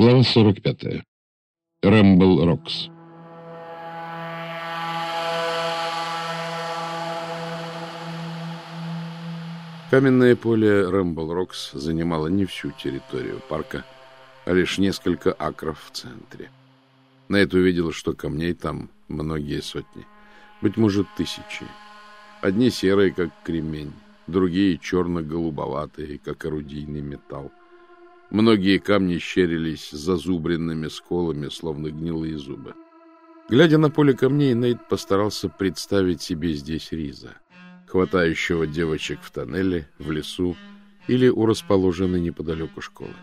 Глава 45. Рэмбл Рокс. Каменное поле Рэмбл Рокс занимало не всю территорию парка, а лишь несколько акров в центре. Найт увидел, что камней там многие сотни, быть может, тысячи. Одни серые, как кремень, другие черно-голубоватые, как орудийный металл. Многие камни щерились зазубренными сколами, словно гнилые зубы. Глядя на поле камней, Нейт постарался представить себе здесь Риза, хватающего девочек в тоннеле, в лесу или у расположенной неподалеку школы,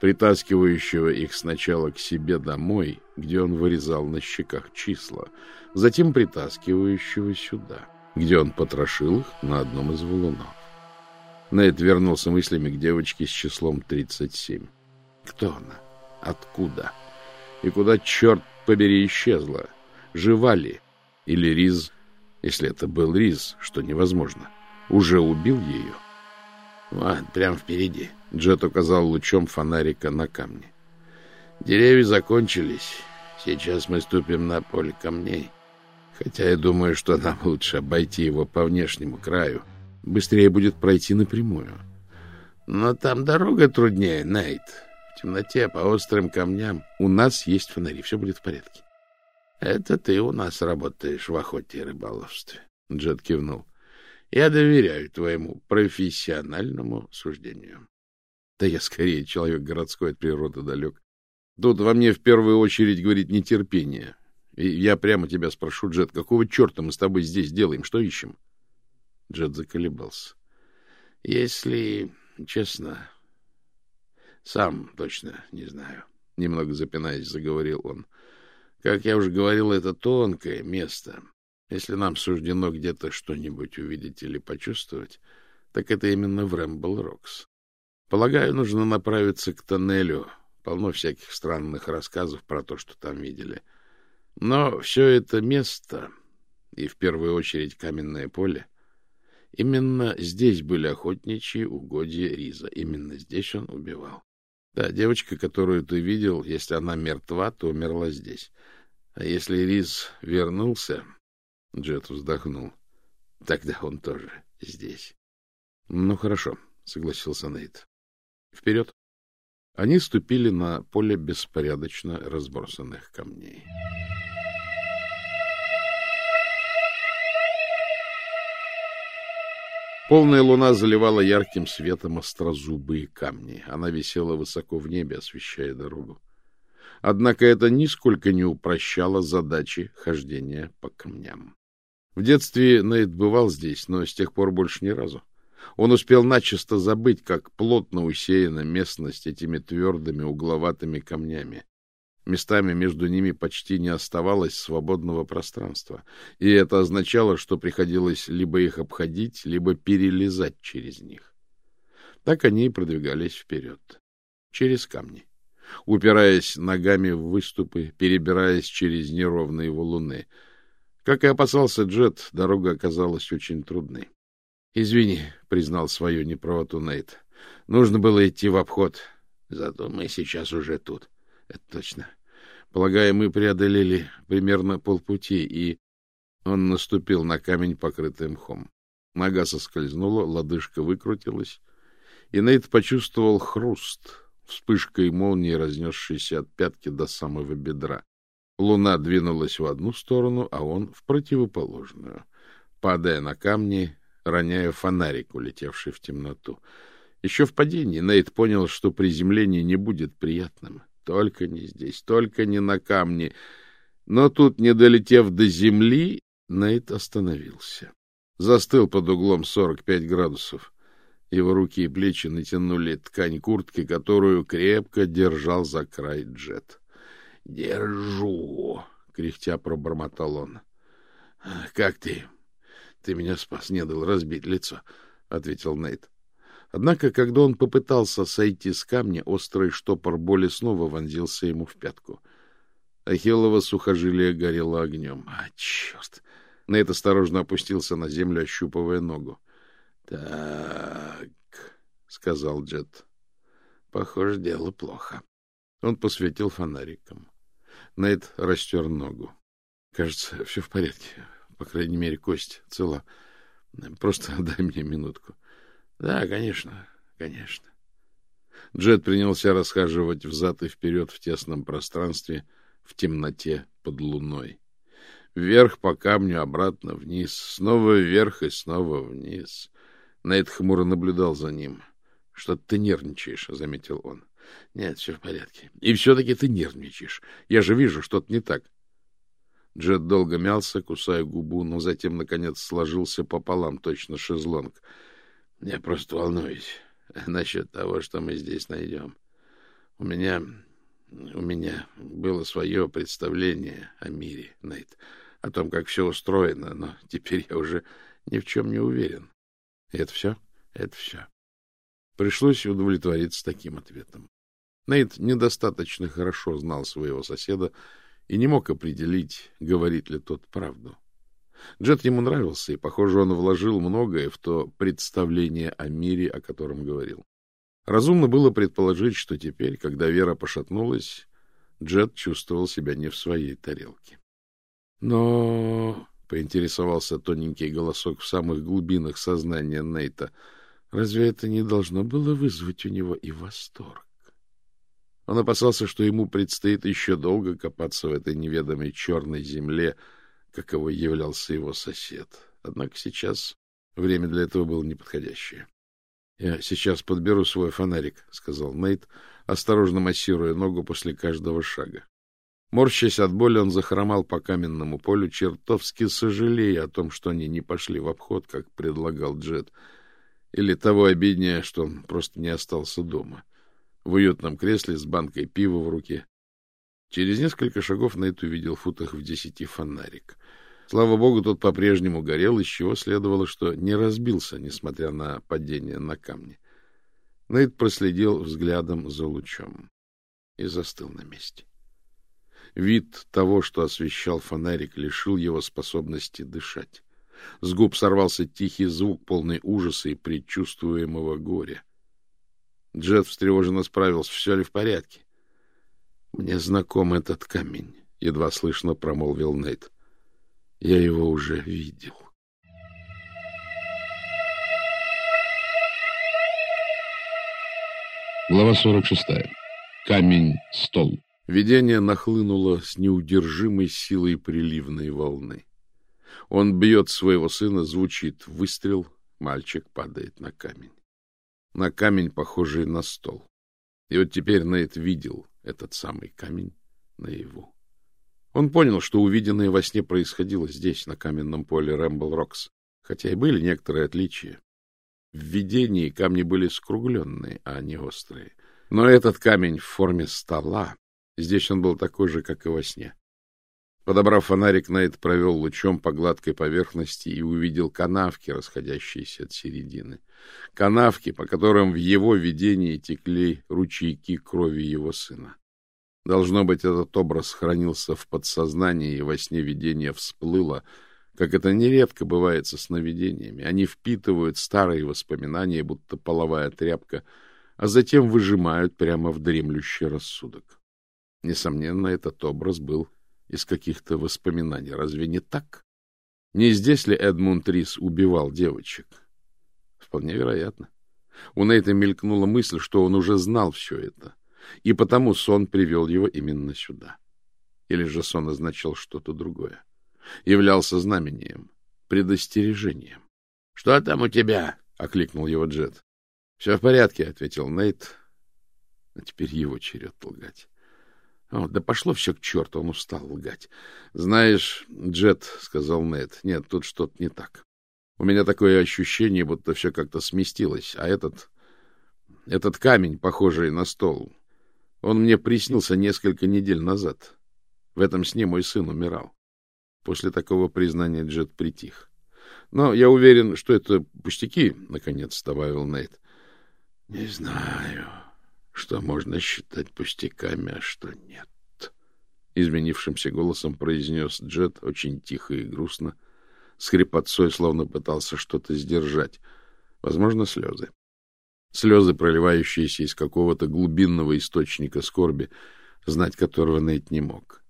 притаскивающего их сначала к себе домой, где он вырезал на щеках числа, затем притаскивающего сюда, где он потрошил их на одном из валунов. Нейт вернулся мыслями к девочке с числом 37. Кто она? Откуда? И куда, черт побери, исчезла? Жива ли? Или Риз, если это был Риз, что невозможно, уже убил ее? Вот, прямо впереди. Джет указал лучом фонарика на камни. Деревья закончились. Сейчас мы ступим на поле камней. Хотя я думаю, что нам лучше обойти его по внешнему краю. Быстрее будет пройти напрямую. Но там дорога труднее, Найт. В темноте, по острым камням. У нас есть фонари, все будет в порядке. Это ты у нас работаешь в охоте и рыболовстве. Джет кивнул. Я доверяю твоему профессиональному суждению. Да я скорее человек городской от природы далек. Тут во мне в первую очередь говорит нетерпение. И я прямо тебя спрошу, Джет, какого черта мы с тобой здесь делаем? Что ищем? — Джет заколебался. — Если честно, сам точно не знаю. Немного запинаясь, заговорил он. Как я уже говорил, это тонкое место. Если нам суждено где-то что-нибудь увидеть или почувствовать, так это именно в Рэмбл Рокс. Полагаю, нужно направиться к тоннелю. Полно всяких странных рассказов про то, что там видели. Но все это место, и в первую очередь каменное поле, Именно здесь были охотничьи угодья Риза. Именно здесь он убивал. Да, девочка, которую ты видел, если она мертва, то умерла здесь. А если Риз вернулся, Джет вздохнул, тогда он тоже здесь. Ну, хорошо, согласился Нейт. Вперед. Они ступили на поле беспорядочно разбросанных камней. Полная луна заливала ярким светом острозубые камни. Она висела высоко в небе, освещая дорогу. Однако это нисколько не упрощало задачи хождения по камням. В детстве Нейт бывал здесь, но с тех пор больше ни разу. Он успел начисто забыть, как плотно усеяна местность этими твердыми угловатыми камнями. Местами между ними почти не оставалось свободного пространства, и это означало, что приходилось либо их обходить, либо перелезать через них. Так они и продвигались вперед, через камни, упираясь ногами в выступы, перебираясь через неровные валуны. Как и опасался Джет, дорога оказалась очень трудной. — Извини, — признал свою неправоту Нейт. — Нужно было идти в обход. Зато мы сейчас уже тут. — это точно. Полагаю, мы преодолели примерно полпути, и... Он наступил на камень, покрытый мхом. Нога соскользнула, лодыжка выкрутилась, и Нейт почувствовал хруст, вспышкой молнии, разнесшейся от пятки до самого бедра. Луна двинулась в одну сторону, а он в противоположную, падая на камни, роняя фонарик, улетевший в темноту. Еще в падении Нейт понял, что приземление не будет приятным. Только не здесь, только не на камне. Но тут, не долетев до земли, Нейт остановился. Застыл под углом 45 градусов. Его руки и плечи натянули ткань куртки, которую крепко держал за край джет. — Держу! — кряхтя пробормотал он. — Как ты? Ты меня спас, не дал разбить лицо, — ответил Нейт. Однако, когда он попытался сойти с камня, острый штопор боли снова вонзился ему в пятку. Ахиллова сухожилие горело огнем. А, черт! Нейт осторожно опустился на землю, ощупывая ногу. — Так, — сказал Джет, — похоже, дело плохо. Он посветил фонариком. Нейт растер ногу. Кажется, все в порядке. По крайней мере, кость цела. Просто дай мне минутку. Да, конечно, конечно. Джет принялся расхаживать взад и вперед в тесном пространстве, в темноте под луной. Вверх по камню, обратно вниз, снова вверх и снова вниз. Нейт хмуро наблюдал за ним. — Что-то ты нервничаешь, — заметил он. — Нет, все в порядке. И все-таки ты нервничаешь. Я же вижу, что-то не так. Джет долго мялся, кусая губу, но затем, наконец, сложился пополам, точно шезлонг. — Я просто волнуюсь насчет того, что мы здесь найдем. У меня... у меня было свое представление о мире, Нейт, о том, как все устроено, но теперь я уже ни в чем не уверен. И это все? Это все. Пришлось удовлетвориться таким ответом. Нейт недостаточно хорошо знал своего соседа и не мог определить, говорит ли тот правду. Джет ему нравился, и, похоже, он вложил многое в то представление о мире, о котором говорил. Разумно было предположить, что теперь, когда Вера пошатнулась, Джет чувствовал себя не в своей тарелке. Но, — поинтересовался тоненький голосок в самых глубинах сознания Нейта, — разве это не должно было вызвать у него и восторг? Он опасался, что ему предстоит еще долго копаться в этой неведомой черной земле, — каковой являлся его сосед. Однако сейчас время для этого было неподходящее. — Я сейчас подберу свой фонарик, — сказал Нейт, осторожно массируя ногу после каждого шага. Морщась от боли, он захромал по каменному полю, чертовски сожалея о том, что они не пошли в обход, как предлагал Джет, или того обиднее, что он просто не остался дома, в уютном кресле с банкой пива в руке. Через несколько шагов Нейт увидел в футах в десяти фонарик. Слава богу, тот по-прежнему горел, из чего следовало, что не разбился, несмотря на падение на камни. Нейт проследил взглядом за лучом и застыл на месте. Вид того, что освещал фонарик, лишил его способности дышать. С губ сорвался тихий звук, полный ужаса и предчувствуемого горя. Джет встревоженно справился, все ли в порядке. — Мне знаком этот камень, — едва слышно промолвил Нейт. Я его уже видел. Глава 46. Камень-стол. Видение нахлынуло с неудержимой силой приливной волны. Он бьет своего сына, звучит выстрел, мальчик падает на камень. На камень, похожий на стол. И вот теперь Нейт видел этот самый камень наяву. Он понял, что увиденное во сне происходило здесь, на каменном поле Рэмбл-Рокс, хотя и были некоторые отличия. В видении камни были скругленные, а не острые. Но этот камень в форме стола, здесь он был такой же, как и во сне. Подобрав фонарик, Найт провел лучом по гладкой поверхности и увидел канавки, расходящиеся от середины. Канавки, по которым в его видении текли ручейки крови его сына. Должно быть, этот образ хранился в подсознании, и во сне видение всплыло, как это нередко бывает со сновидениями. Они впитывают старые воспоминания, будто половая тряпка, а затем выжимают прямо в дремлющий рассудок. Несомненно, этот образ был из каких-то воспоминаний. Разве не так? Не здесь ли Эдмунд Рис убивал девочек? Вполне вероятно. У Нейта мелькнула мысль, что он уже знал все это и потому сон привел его именно сюда. Или же сон означал что-то другое. Являлся знамением, предостережением. — Что там у тебя? — окликнул его Джет. — Все в порядке, — ответил Нейт. А теперь его черед лгать. О, да пошло все к черту, он устал лгать. — Знаешь, Джет, — сказал Нейт, — нет, тут что-то не так. У меня такое ощущение, будто все как-то сместилось, а этот... Этот камень, похожий на стол, он мне приснился несколько недель назад. В этом сне мой сын умирал. После такого признания Джет притих. Но я уверен, что это пустяки, — наконец добавил Нейт. — Не знаю, что можно считать пустяками, а что нет. Изменившимся голосом произнес Джет очень тихо и грустно, с хрипотцой, словно пытался что-то сдержать, возможно, слезы. Слезы, проливающиеся из какого-то глубинного источника скорби, знать которого Нейт не мог.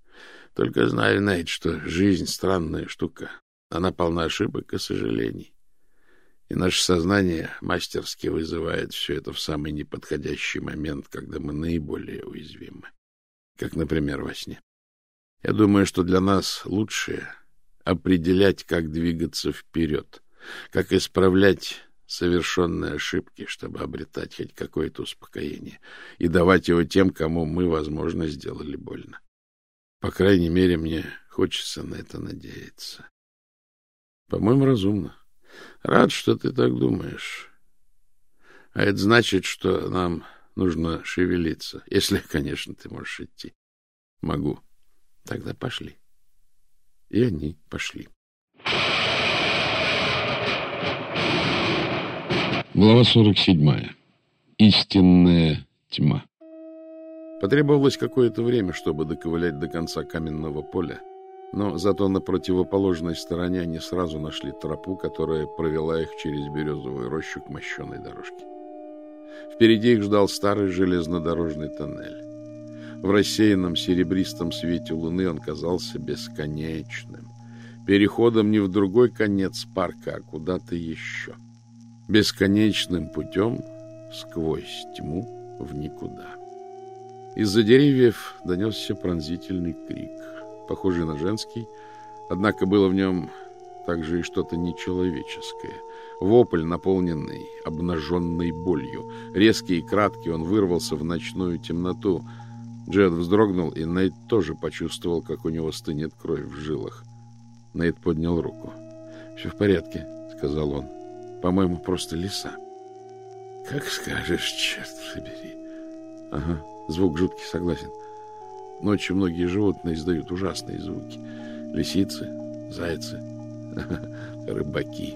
Только знаю, Нейт, что жизнь — странная штука. Она полна ошибок и сожалений. И наше сознание мастерски вызывает все это в самый неподходящий момент, когда мы наиболее уязвимы. Как, например, во сне. Я думаю, что для нас лучшее — определять, как двигаться вперед, как исправлять совершенные ошибки, чтобы обретать хоть какое-то успокоение и давать его тем, кому мы, возможно, сделали больно. По крайней мере, мне хочется на это надеяться. По-моему, разумно. Рад, что ты так думаешь. А это значит, что нам нужно шевелиться, если, конечно, ты можешь идти. Могу. Тогда пошли. И они пошли. Глава 47. Истинная тьма. Потребовалось какое-то время, чтобы доковылять до конца каменного поля, но зато на противоположной стороне они сразу нашли тропу, которая провела их через березовую рощу к мощенной дорожке. Впереди их ждал старый железнодорожный тоннель. В рассеянном серебристом свете луны он казался бесконечным, переходом не в другой конец парка, а куда-то еще, бесконечным путем сквозь тьму в никуда. Из-за деревьев донесся пронзительный крик — похожий на женский, однако было в нем также и что-то нечеловеческое. Вопль, наполненный обнаженной болью. Резкий и краткий он вырвался в ночную темноту. Джед вздрогнул, и Нейт тоже почувствовал, как у него стынет кровь в жилах. Нейт поднял руку. — Все в порядке, — сказал он. — По-моему, просто лиса. — Как скажешь, черт побери. — Ага, звук жуткий, согласен. — Ночью многие животные издают ужасные звуки. Лисицы, зайцы, рыбаки.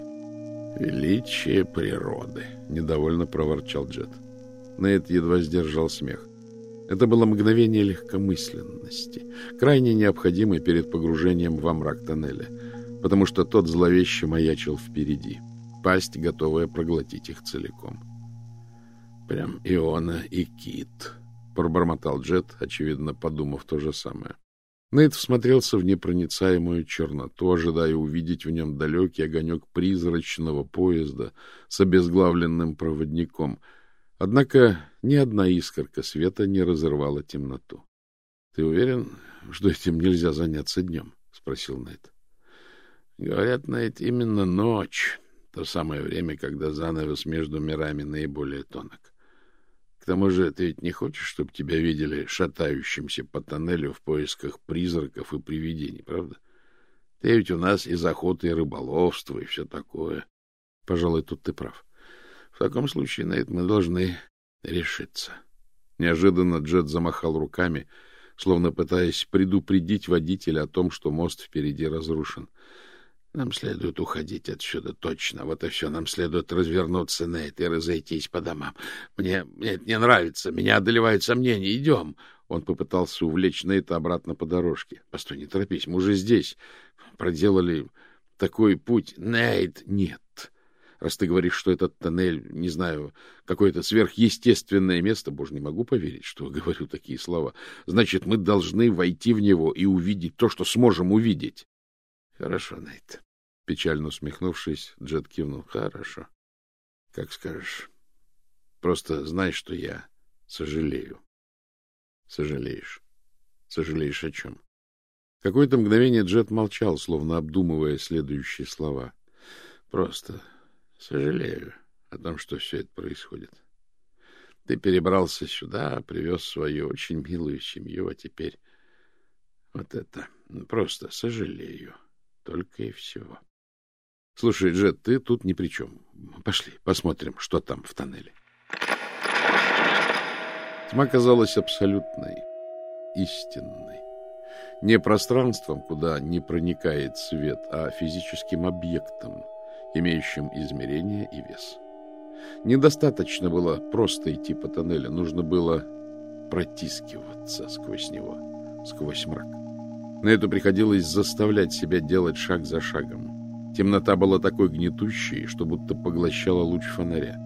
Величие природы, недовольно проворчал Джет. Нейт едва сдержал смех. Это было мгновение легкомысленности, крайне необходимое перед погружением во мрак тоннеля, потому что тот зловеще маячил впереди, пасть, готовая проглотить их целиком. Прям Иона и Кит, — пробормотал Джет, очевидно, подумав то же самое. Нейт всмотрелся в непроницаемую черноту, ожидая увидеть в нем далекий огонек призрачного поезда с обезглавленным проводником. Однако ни одна искорка света не разорвала темноту. — Ты уверен, что этим нельзя заняться днем? — спросил Нейт. — Говорят, Нейт, именно ночь — то самое время, когда занавес между мирами наиболее тонок. К тому же ты ведь не хочешь, чтобы тебя видели шатающимся по тоннелю в поисках призраков и привидений, правда? Ты ведь у нас из охоты и рыболовства и все такое. Пожалуй, тут ты прав. В таком случае на это мы должны решиться. Неожиданно Джет замахал руками, словно пытаясь предупредить водителя о том, что мост впереди разрушен. Нам следует уходить отсюда точно. Вот и все. Нам следует развернуться это и разойтись по домам. Мне, мне это не нравится. Меня одолевают сомнения. Идем. Он попытался увлечь Нейта обратно по дорожке. Постой, не торопись. Мы уже здесь. Проделали такой путь. Нейт, нет. Раз ты говоришь, что этот тоннель, не знаю, какое-то сверхъестественное место, боже, не могу поверить, что говорю такие слова. Значит, мы должны войти в него и увидеть то, что сможем увидеть. Хорошо, Нейт. Печально усмехнувшись, Джет кивнул. Хорошо. Как скажешь. Просто знай, что я сожалею. Сожалеешь. Сожалеешь о чем? Какое-то мгновение Джет молчал, словно обдумывая следующие слова. Просто сожалею о том, что все это происходит. Ты перебрался сюда, привез свою очень милую семью, а теперь вот это. Просто сожалею. Только и всего. Слушай, Джет, ты тут ни при чем. Пошли, посмотрим, что там в тоннеле. Тьма казалась абсолютной, истинной. Не пространством, куда не проникает свет, а физическим объектом, имеющим измерение и вес. Недостаточно было просто идти по тоннелю, нужно было протискиваться сквозь него, сквозь мрак. На это приходилось заставлять себя делать шаг за шагом. Темнота была такой гнетущей, что будто поглощала луч фонаря.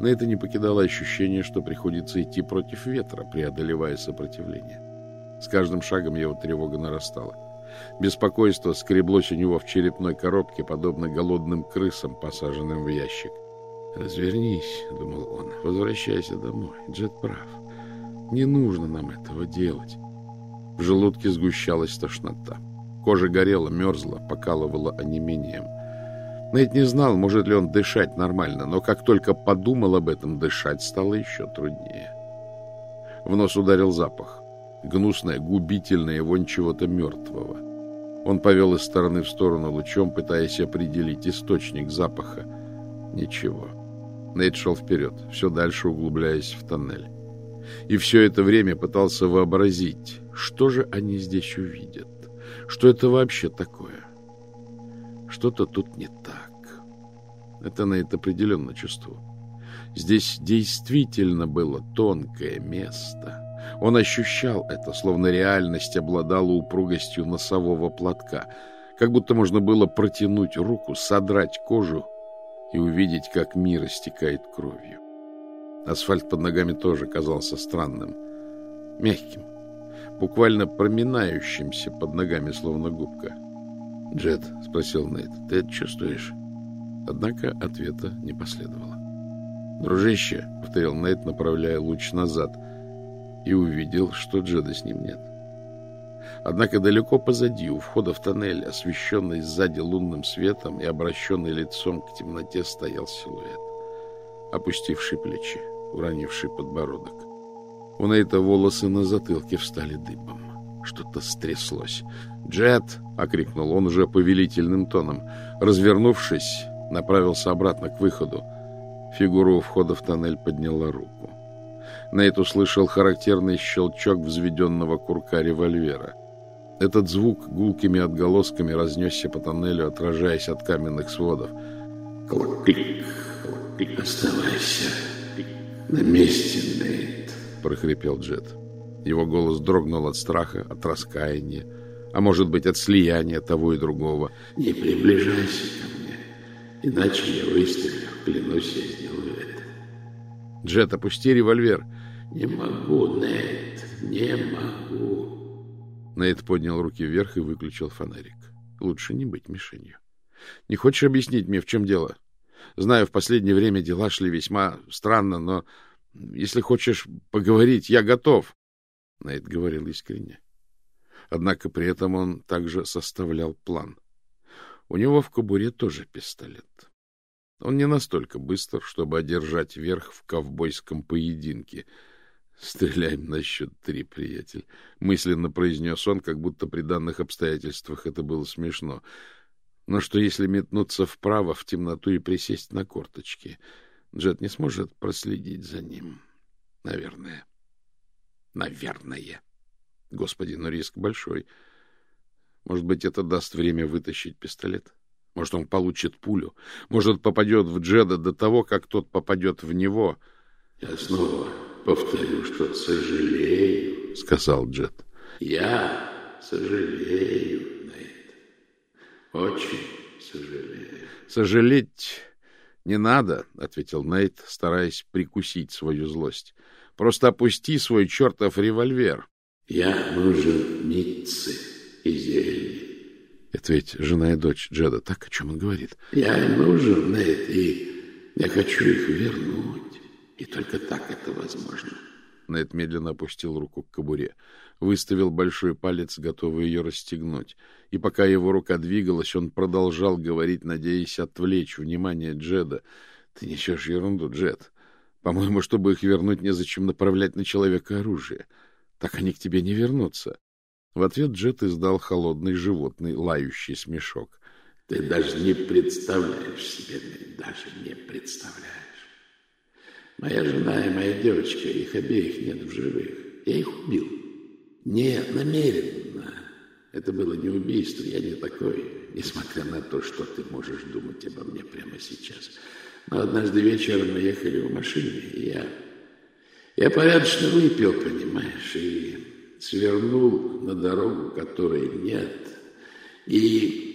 На это не покидало ощущение, что приходится идти против ветра, преодолевая сопротивление. С каждым шагом его тревога нарастала. Беспокойство скреблось у него в черепной коробке, подобно голодным крысам, посаженным в ящик. «Развернись», — думал он, — «возвращайся домой. Джет прав. Не нужно нам этого делать». В желудке сгущалась тошнота. Кожа горела, мерзла, покалывала онемением. Нейт не знал, может ли он дышать нормально, но как только подумал об этом, дышать стало еще труднее. В нос ударил запах. Гнусное, губительное вонь чего-то мертвого. Он повел из стороны в сторону лучом, пытаясь определить источник запаха. Ничего. Нейт шел вперед, все дальше углубляясь в тоннель. И все это время пытался вообразить, что же они здесь увидят. Что это вообще такое? Что-то тут не так. Это Нейт определенно чувствовал. Здесь действительно было тонкое место. Он ощущал это, словно реальность обладала упругостью носового платка, как будто можно было протянуть руку, содрать кожу и увидеть, как мир истекает кровью. Асфальт под ногами тоже казался странным, мягким, буквально проминающимся под ногами, словно губка. «Джет», — спросил Нейт, — «ты это чувствуешь?» Однако ответа не последовало. «Дружище», — повторил Нейт, направляя луч назад, и увидел, что Джеда с ним нет. Однако далеко позади, у входа в тоннель, освещенный сзади лунным светом и обращенный лицом к темноте, стоял силуэт, опустивший плечи, уронивший подбородок. У Нейта волосы на затылке встали дыбом. Что-то стряслось. «Джет!» — окрикнул он уже повелительным тоном. Развернувшись, направился обратно к выходу. Фигура у входа в тоннель подняла руку. Нейт услышал характерный щелчок взведенного курка револьвера. Этот звук гулкими отголосками разнесся по тоннелю, отражаясь от каменных сводов. «Клик, оставайся на месте, Нейт», — прохрипел Джет. Его голос дрогнул от страха, от раскаяния, а может быть, от слияния того и другого. «Не приближайся ко мне, иначе я выстрелю, клянусь, я сделаю это». «Джет, опусти револьвер!» «Не могу, Нейт, не могу». Нейт поднял руки вверх и выключил фонарик. Лучше не быть мишенью. Не хочешь объяснить мне, в чем дело? Знаю, в последнее время дела шли весьма странно, но если хочешь поговорить, я готов. Нейт говорил искренне. Однако при этом он также составлял план. У него в кобуре тоже пистолет. Он не настолько быстр, чтобы одержать верх в ковбойском поединке. «Стреляем на счет три, приятель», — мысленно произнес он, как будто при данных обстоятельствах это было смешно. Но что если метнуться вправо в темноту и присесть на корточки? Джет не сможет проследить за ним. Наверное. Наверное. Господи, но риск большой. Может быть, это даст время вытащить пистолет? Может, он получит пулю? Может, попадет в Джеда до того, как тот попадет в него? — Я снова повторю, что сожалею, — сказал Джед. — Я сожалею, Нейт. Очень сожалею. — Сожалеть не надо, — ответил Нейт, стараясь прикусить свою злость. — Просто опусти свой чертов револьвер. — Я нужен Митце и зелье. Это ведь жена и дочь Джеда. Так, о чем он говорит? Я нужен, Нейт, и я хочу их вернуть. И только так это возможно. Нейт медленно опустил руку к кобуре, выставил большой палец, готовый ее расстегнуть. И пока его рука двигалась, он продолжал говорить, надеясь отвлечь внимание Джеда. — Ты несешь ерунду, Джед. По-моему, чтобы их вернуть, незачем направлять на человека оружие. Так они к тебе не вернутся. В ответ Джет издал холодный животный лающий смешок. — Ты даже не представляешь себе, даже не представляешь. Моя жена и моя девочка, их обеих нет в живых. Я их убил. Не намеренно. Это было не убийство, я не такой, несмотря на то, что ты можешь думать обо мне прямо сейчас. Но однажды вечером мы ехали в машине, и я... Я порядочно выпил, понимаешь, и свернул на дорогу, которой нет. И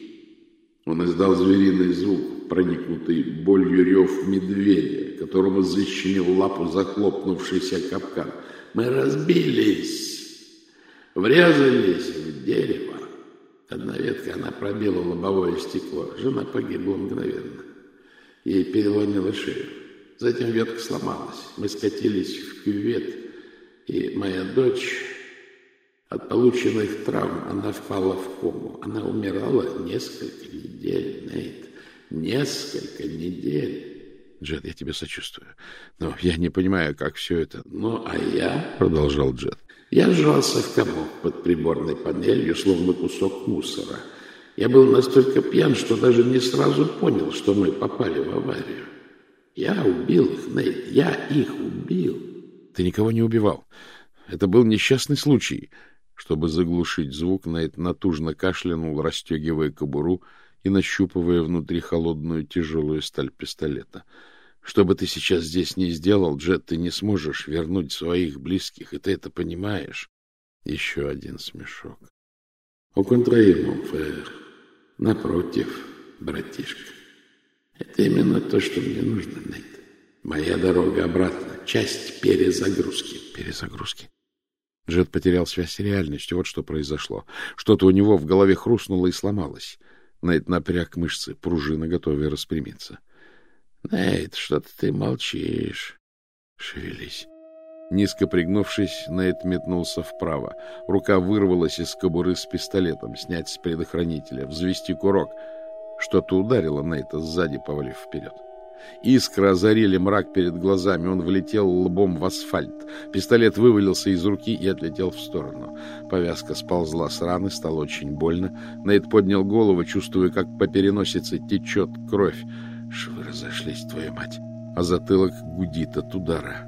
он издал звериный звук, проникнутый болью рев медведя, которому защемил лапу захлопнувшийся капкан. Мы разбились, врезались в дерево. Одна ветка, она пробила лобовое стекло. Жена погибла мгновенно. Ей переломила шею. Затем ветка сломалась. Мы скатились в кювет, и моя дочь... От полученных травм она впала в кому. Она умирала несколько недель, Нейт. Несколько недель. Джет, я тебе сочувствую. Но я не понимаю, как все это... Ну, а я... Продолжал Джет. Я сжался в комок под приборной панелью, словно кусок мусора. Я был настолько пьян, что даже не сразу понял, что мы попали в аварию. Я убил их, Нейт, я их убил. Ты никого не убивал. Это был несчастный случай. Чтобы заглушить звук, Нейт натужно кашлянул, расстегивая кобуру и нащупывая внутри холодную тяжелую сталь пистолета. Что бы ты сейчас здесь ни сделал, Джет, ты не сможешь вернуть своих близких, и ты это понимаешь. Еще один смешок. Contraire, mon frère. Напротив, братишка. Это именно то, что мне нужно, Нейт. Моя дорога обратно. Часть перезагрузки. Перезагрузки. Джет потерял связь с реальностью. Вот что произошло. Что-то у него в голове хрустнуло и сломалось. Нейт напряг мышцы, пружина готовая распрямиться. — Нейт, что-то ты молчишь. Шевелись. Низко пригнувшись, Нейт метнулся вправо. Рука вырвалась из кобуры с пистолетом, снять с предохранителя, взвести курок — что-то ударило Нейта сзади, повалив вперед. Искры озарили мрак перед глазами. Он влетел лбом в асфальт. Пистолет вывалился из руки и отлетел в сторону. Повязка сползла с раны, стало очень больно. Нейт поднял голову, чувствуя, как по переносице течет кровь. Швы разошлись, твою мать. А затылок гудит от удара.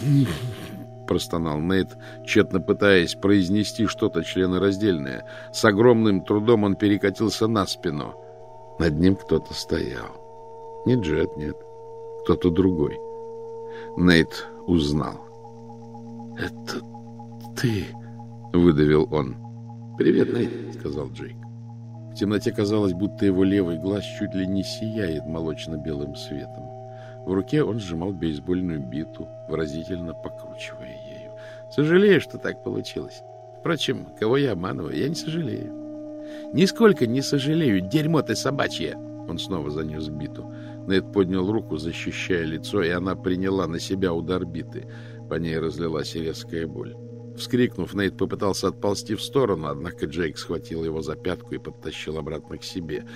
простонал Нейт, тщетно пытаясь произнести что-то членораздельное. С огромным трудом он перекатился на спину — над ним кто-то стоял. Не Джет, нет. Кто-то другой. Нейт узнал. — Это ты, — выдавил он. — Привет, Нейт, — сказал Джейк. В темноте казалось, будто его левый глаз чуть ли не сияет молочно-белым светом. В руке он сжимал бейсбольную биту, выразительно покручивая ею. — Сожалею, что так получилось. Впрочем, кого я обманываю, я не сожалею. Нисколько не сожалею, дерьмо ты собачье. Он снова занес биту. Нед поднял руку, защищая лицо, и она приняла на себя удар биты. По ней разлилась резкая боль. Вскрикнув, Нейт попытался отползти в сторону, однако Джейк схватил его за пятку и подтащил обратно к себе.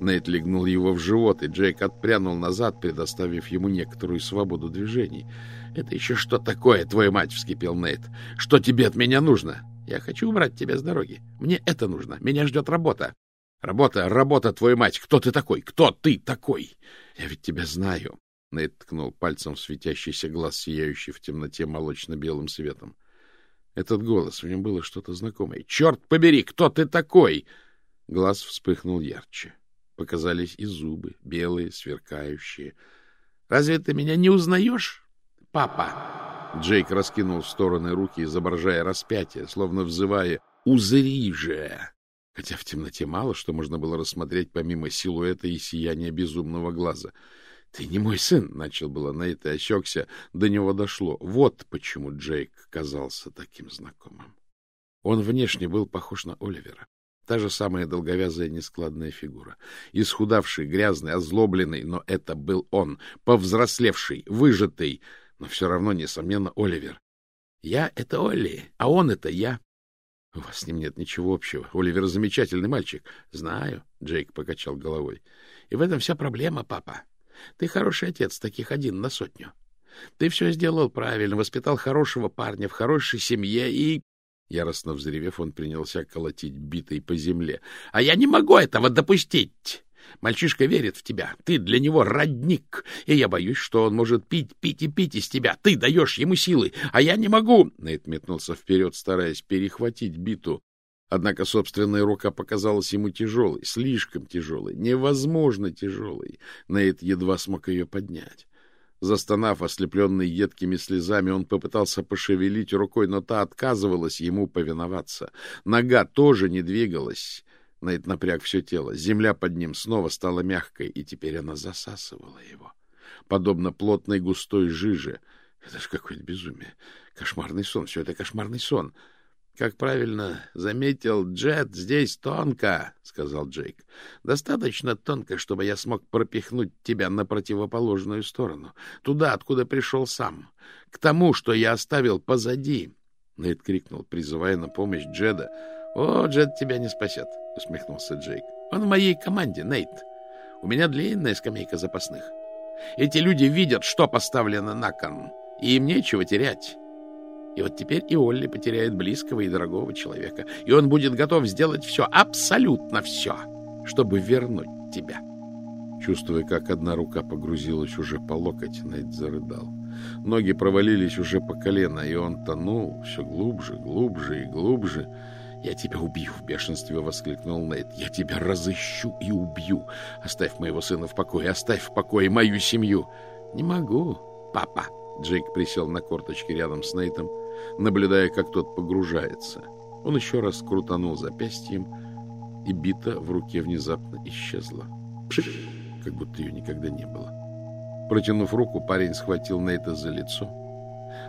Нейт легнул его в живот, и Джейк отпрянул назад, предоставив ему некоторую свободу движений. — Это еще что такое, твою мать? — вскипел Нейт. — Что тебе от меня нужно? Я хочу убрать тебя с дороги. Мне это нужно. Меня ждет работа. Работа, работа, твою мать. Кто ты такой? Кто ты такой? Я ведь тебя знаю. Нейт ткнул пальцем в светящийся глаз, сияющий в темноте молочно-белым светом. Этот голос, в нем было что-то знакомое. «Черт побери, кто ты такой?» Глаз вспыхнул ярче. Показались и зубы, белые, сверкающие. «Разве ты меня не узнаешь, папа?» Джейк раскинул в стороны руки, изображая распятие, словно взывая «Узри же!». Хотя в темноте мало что можно было рассмотреть помимо силуэта и сияния безумного глаза. — Ты не мой сын, — начал было Нейт и осекся. До него дошло. Вот почему Джейк казался таким знакомым. Он внешне был похож на Оливера. Та же самая долговязая нескладная фигура. Исхудавший, грязный, озлобленный, но это был он, повзрослевший, выжатый, но все равно, несомненно, Оливер. Я — это Олли, а он — это я. У вас с ним нет ничего общего. Оливер — замечательный мальчик. Знаю, — Джейк покачал головой. И в этом вся проблема, папа. Ты хороший отец, таких один на сотню. Ты все сделал правильно, воспитал хорошего парня в хорошей семье и... Яростно взревев, он принялся колотить битой по земле. — А я не могу этого допустить! Мальчишка верит в тебя. Ты для него родник. И я боюсь, что он может пить, пить и пить из тебя. Ты даешь ему силы, а я не могу. Нейт метнулся вперед, стараясь перехватить биту. Однако собственная рука показалась ему тяжелой, слишком тяжелой, невозможно тяжелой. Нейт едва смог ее поднять. Застонав, ослепленный едкими слезами, он попытался пошевелить рукой, но та отказывалась ему повиноваться. Нога тоже не двигалась. Нейт напряг все тело. Земля под ним снова стала мягкой, и теперь она засасывала его. подобно плотной густой жиже. Это же какое-то безумие. Кошмарный сон. Все это кошмарный сон. Как правильно заметил Джет, здесь тонко, — сказал Джейк. Достаточно тонко, чтобы я смог пропихнуть тебя на противоположную сторону, туда, откуда пришел сам, к тому, что я оставил позади. Нейт крикнул, призывая на помощь Джеда. — О, Джед тебя не спасет, — усмехнулся Джейк. — Он в моей команде, Нейт. У меня длинная скамейка запасных. Эти люди видят, что поставлено на кон, и им нечего терять. И вот теперь и Олли потеряет близкого и дорогого человека, и он будет готов сделать все, абсолютно все, чтобы вернуть тебя. Чувствуя, как одна рука погрузилась уже по локоть, Нейт зарыдал. Ноги провалились уже по колено, и он тонул все глубже, глубже и глубже. «Я тебя убью!» — в бешенстве воскликнул Нейт. «Я тебя разыщу и убью! Оставь моего сына в покое! Оставь в покое мою семью!» «Не могу, папа!» Джейк присел на корточки рядом с Нейтом, наблюдая, как тот погружается. Он еще раз крутанул запястьем, и бита в руке внезапно исчезла. Пшик! Как будто ее никогда не было. Протянув руку, парень схватил Нейта за лицо,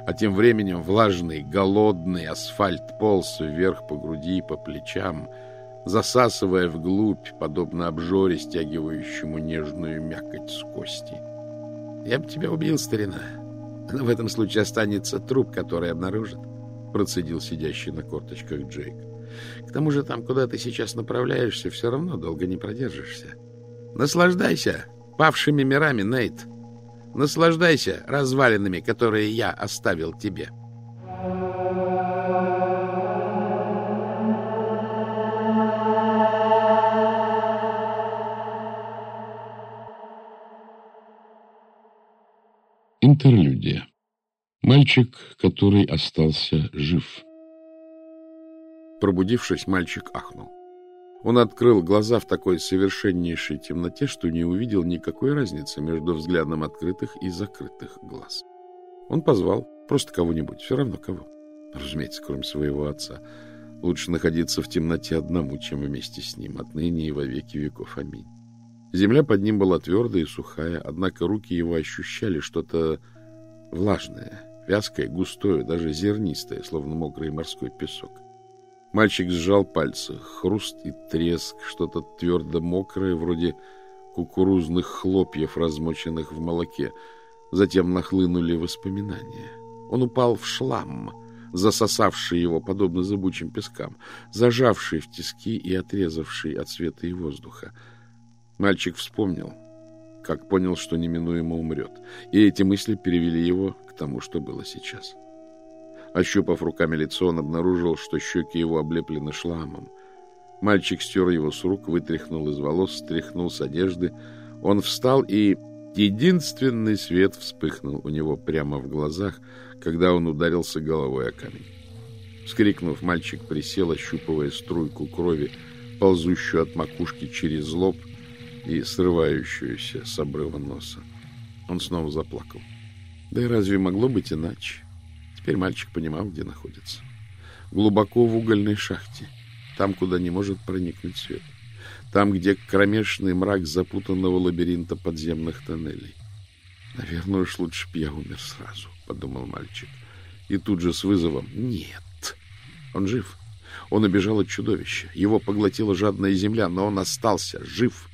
а тем временем влажный, голодный асфальт полз вверх по груди и по плечам, засасывая вглубь, подобно обжоре, стягивающему нежную мякоть с кости. — Я бы тебя убил, старина, но в этом случае останется труп, который обнаружат, — процедил сидящий на корточках Джейк. — К тому же там, куда ты сейчас направляешься, все равно долго не продержишься. Наслаждайся павшими мирами, Нейт. Наслаждайся развалинами, которые я оставил тебе. Интерлюдия. Мальчик, который остался жив. Пробудившись, мальчик ахнул. Он открыл глаза в такой совершеннейшей темноте, что не увидел никакой разницы между взглядом открытых и закрытых глаз. Он позвал просто кого-нибудь, все равно кого. Разумеется, кроме своего отца. Лучше находиться в темноте одному, чем вместе с ним, отныне и во веки веков. Аминь. Земля под ним была твердая и сухая, однако руки его ощущали что-то влажное, вязкое, густое, даже зернистое, словно мокрый морской песок. Мальчик сжал пальцы. Хруст и треск, что-то твердо мокрое, вроде кукурузных хлопьев, размоченных в молоке. Затем нахлынули воспоминания. Он упал в шлам, засосавший его, подобно зыбучим пескам, зажавший в тиски и отрезавший от света и воздуха. Мальчик вспомнил, как понял, что неминуемо умрет, и эти мысли перевели его к тому, что было сейчас. — Ощупав руками лицо, он обнаружил, что щеки его облеплены шламом. Мальчик стер его с рук, вытряхнул из волос, стряхнул с одежды. Он встал, и единственный свет вспыхнул у него прямо в глазах, когда он ударился головой о камень. Вскрикнув, мальчик присел, ощупывая струйку крови, ползущую от макушки через лоб и срывающуюся с обрыва носа. Он снова заплакал. Да и разве могло быть иначе? Теперь мальчик понимал, где находится. Глубоко в угольной шахте, там, куда не может проникнуть свет. Там, где кромешный мрак запутанного лабиринта подземных тоннелей. «Наверное, уж лучше б я умер сразу», — подумал мальчик. И тут же с вызовом «Нет, он жив». Он убежал от чудовища. Его поглотила жадная земля, но он остался жив.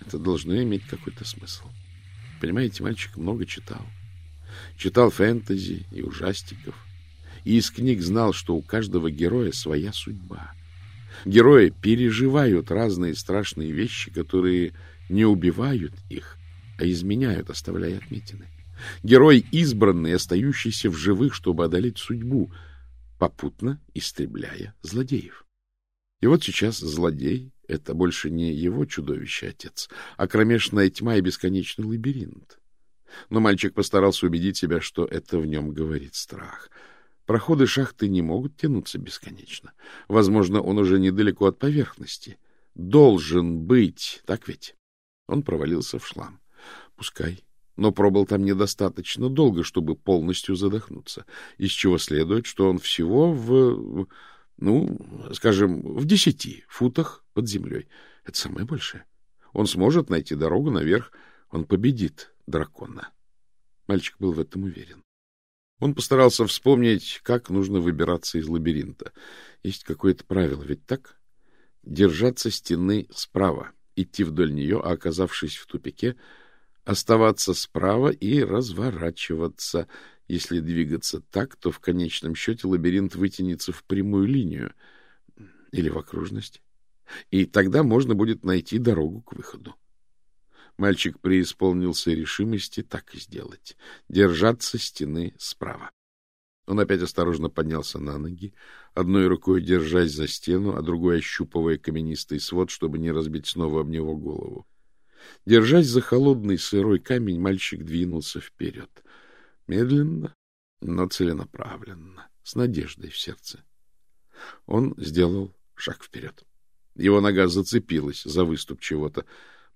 Это должно иметь какой-то смысл. Понимаете, мальчик много читал читал фэнтези и ужастиков, и из книг знал, что у каждого героя своя судьба. Герои переживают разные страшные вещи, которые не убивают их, а изменяют, оставляя отметины. Герой избранный, остающийся в живых, чтобы одолеть судьбу, попутно истребляя злодеев. И вот сейчас злодей — это больше не его чудовище-отец, а кромешная тьма и бесконечный лабиринт. Но мальчик постарался убедить себя, что это в нем говорит страх. Проходы шахты не могут тянуться бесконечно. Возможно, он уже недалеко от поверхности. Должен быть, так ведь? Он провалился в шлам. Пускай. Но пробыл там недостаточно долго, чтобы полностью задохнуться. Из чего следует, что он всего в, ну, скажем, в десяти футах под землей. Это самое большее. Он сможет найти дорогу наверх. Он победит дракона. Мальчик был в этом уверен. Он постарался вспомнить, как нужно выбираться из лабиринта. Есть какое-то правило, ведь так? Держаться стены справа, идти вдоль нее, а оказавшись в тупике, оставаться справа и разворачиваться. Если двигаться так, то в конечном счете лабиринт вытянется в прямую линию или в окружность, и тогда можно будет найти дорогу к выходу. Мальчик преисполнился решимости так и сделать — держаться стены справа. Он опять осторожно поднялся на ноги, одной рукой держась за стену, а другой ощупывая каменистый свод, чтобы не разбить снова об него голову. Держась за холодный сырой камень, мальчик двинулся вперед. Медленно, но целенаправленно, с надеждой в сердце. Он сделал шаг вперед. Его нога зацепилась за выступ чего-то.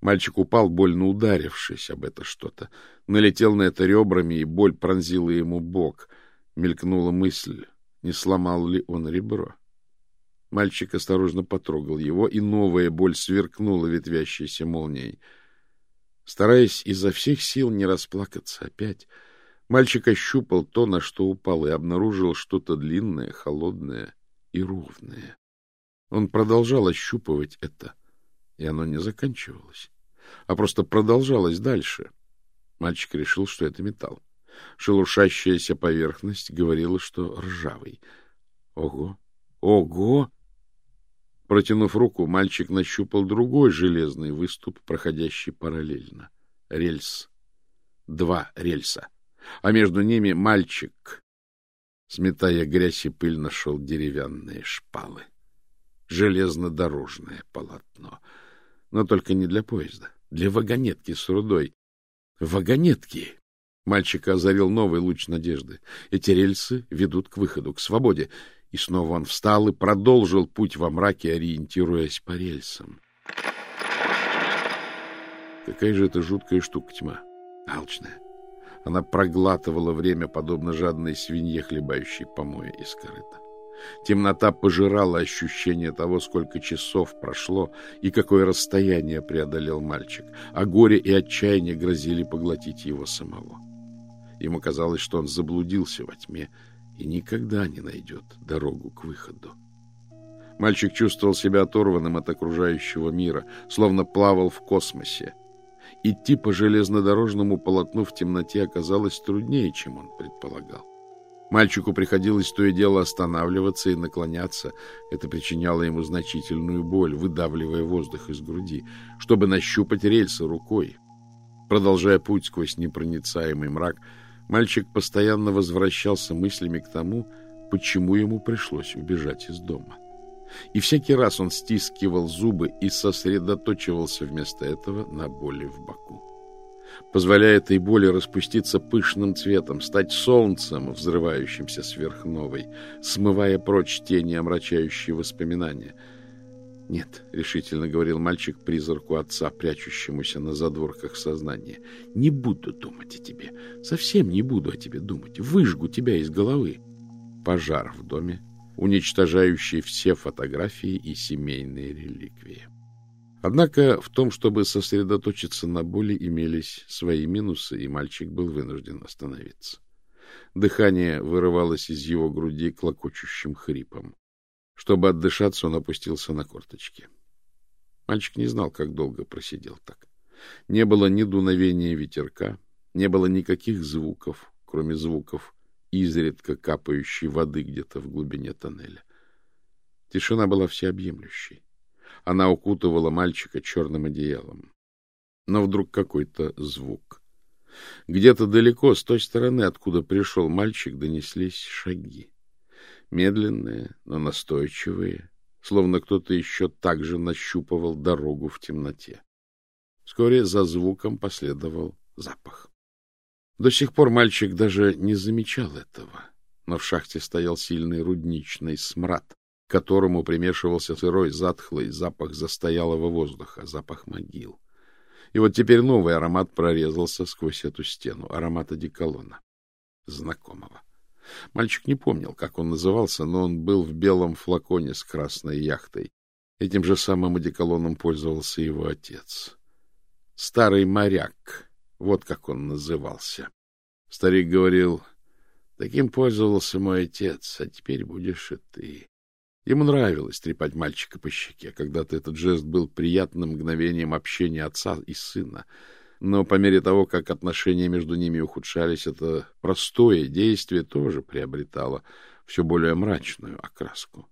Мальчик упал, больно ударившись об это что-то. Налетел на это ребрами, и боль пронзила ему бок. Мелькнула мысль, не сломал ли он ребро. Мальчик осторожно потрогал его, и новая боль сверкнула ветвящейся молнией. Стараясь изо всех сил не расплакаться опять, мальчик ощупал то, на что упал, и обнаружил что-то длинное, холодное и ровное. Он продолжал ощупывать это, и оно не заканчивалось, а просто продолжалось дальше. Мальчик решил, что это металл. Шелушащаяся поверхность говорила, что ржавый. Ого! Ого! Протянув руку, мальчик нащупал другой железный выступ, проходящий параллельно. Рельс. Два рельса. А между ними мальчик, сметая грязь и пыль, нашел деревянные шпалы. Железнодорожное полотно — но только не для поезда, для вагонетки с рудой. Вагонетки! Мальчика озарил новый луч надежды. Эти рельсы ведут к выходу, к свободе. И снова он встал и продолжил путь во мраке, ориентируясь по рельсам. Какая же это жуткая штука тьма. Алчная. Она проглатывала время, подобно жадной свинье, хлебающей помоя из корыта. Темнота пожирала ощущение того, сколько часов прошло и какое расстояние преодолел мальчик, а горе и отчаяние грозили поглотить его самого. Ему казалось, что он заблудился во тьме и никогда не найдет дорогу к выходу. Мальчик чувствовал себя оторванным от окружающего мира, словно плавал в космосе. Идти по железнодорожному полотну в темноте оказалось труднее, чем он предполагал. Мальчику приходилось то и дело останавливаться и наклоняться. Это причиняло ему значительную боль, выдавливая воздух из груди, чтобы нащупать рельсы рукой. Продолжая путь сквозь непроницаемый мрак, мальчик постоянно возвращался мыслями к тому, почему ему пришлось убежать из дома. И всякий раз он стискивал зубы и сосредоточивался вместо этого на боли в боку позволяя этой боли распуститься пышным цветом, стать солнцем, взрывающимся сверхновой, смывая прочь тени, омрачающие воспоминания. «Нет», — решительно говорил мальчик призраку отца, прячущемуся на задворках сознания, — «не буду думать о тебе, совсем не буду о тебе думать, выжгу тебя из головы». Пожар в доме, уничтожающий все фотографии и семейные реликвии. Однако в том, чтобы сосредоточиться на боли, имелись свои минусы, и мальчик был вынужден остановиться. Дыхание вырывалось из его груди клокочущим хрипом. Чтобы отдышаться, он опустился на корточки. Мальчик не знал, как долго просидел так. Не было ни дуновения ветерка, не было никаких звуков, кроме звуков изредка капающей воды где-то в глубине тоннеля. Тишина была всеобъемлющей. Она укутывала мальчика черным одеялом. Но вдруг какой-то звук. Где-то далеко, с той стороны, откуда пришел мальчик, донеслись шаги. Медленные, но настойчивые, словно кто-то еще так же нащупывал дорогу в темноте. Вскоре за звуком последовал запах. До сих пор мальчик даже не замечал этого, но в шахте стоял сильный рудничный смрад, которому примешивался сырой, затхлый запах застоялого воздуха, запах могил. И вот теперь новый аромат прорезался сквозь эту стену, аромат одеколона, знакомого. Мальчик не помнил, как он назывался, но он был в белом флаконе с красной яхтой. Этим же самым одеколоном пользовался его отец. Старый моряк, Вот как он назывался. Старик говорил, таким пользовался мой отец, а теперь будешь и ты. Ему нравилось трепать мальчика по щеке. Когда-то этот жест был приятным мгновением общения отца и сына. Но по мере того, как отношения между ними ухудшались, это простое действие тоже приобретало все более мрачную окраску.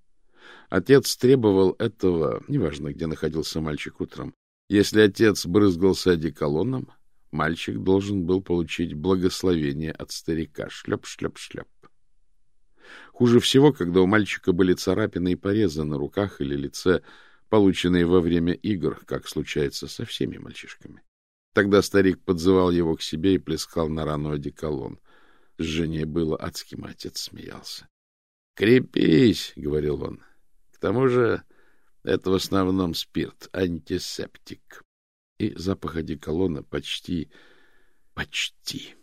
Отец требовал этого, неважно, где находился мальчик утром. Если отец брызгался одеколоном, мальчик должен был получить благословение от старика. Шлеп, шлеп, шлеп. Хуже всего, когда у мальчика были царапины и порезы на руках или лице, полученные во время игр, как случается со всеми мальчишками. Тогда старик подзывал его к себе и плескал на рану одеколон. Жжение было адским, а отец смеялся. — Крепись, — говорил он. — К тому же это в основном спирт, антисептик. И запах одеколона почти, почти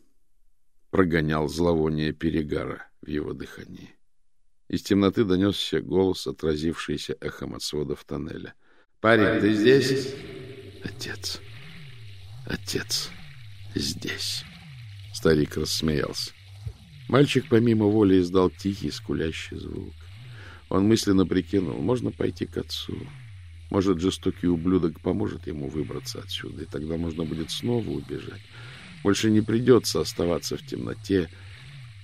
прогонял зловоние перегара в его дыхании. Из темноты донесся голос, отразившийся эхом от сводов тоннеля. — Парень, ты здесь? — Отец. Отец здесь. Старик рассмеялся. Мальчик помимо воли издал тихий, скулящий звук. Он мысленно прикинул, можно пойти к отцу. Может, жестокий ублюдок поможет ему выбраться отсюда, и тогда можно будет снова убежать. Больше не придется оставаться в темноте,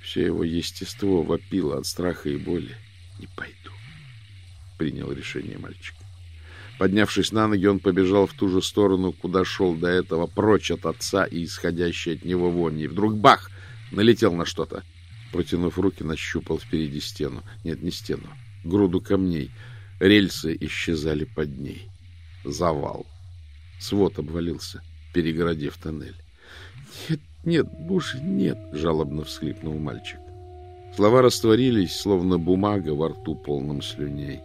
все его естество вопило от страха и боли. «Не пойду», — принял решение мальчик. Поднявшись на ноги, он побежал в ту же сторону, куда шел до этого, прочь от отца и исходящей от него вони. Вдруг бах! Налетел на что-то. Протянув руки, нащупал впереди стену. Нет, не стену. Груду камней. Рельсы исчезали под ней. Завал. Свод обвалился, перегородив тоннель. — Нет, нет, боже, нет! — жалобно всхлипнул мальчик. Слова растворились, словно бумага во рту полном слюней.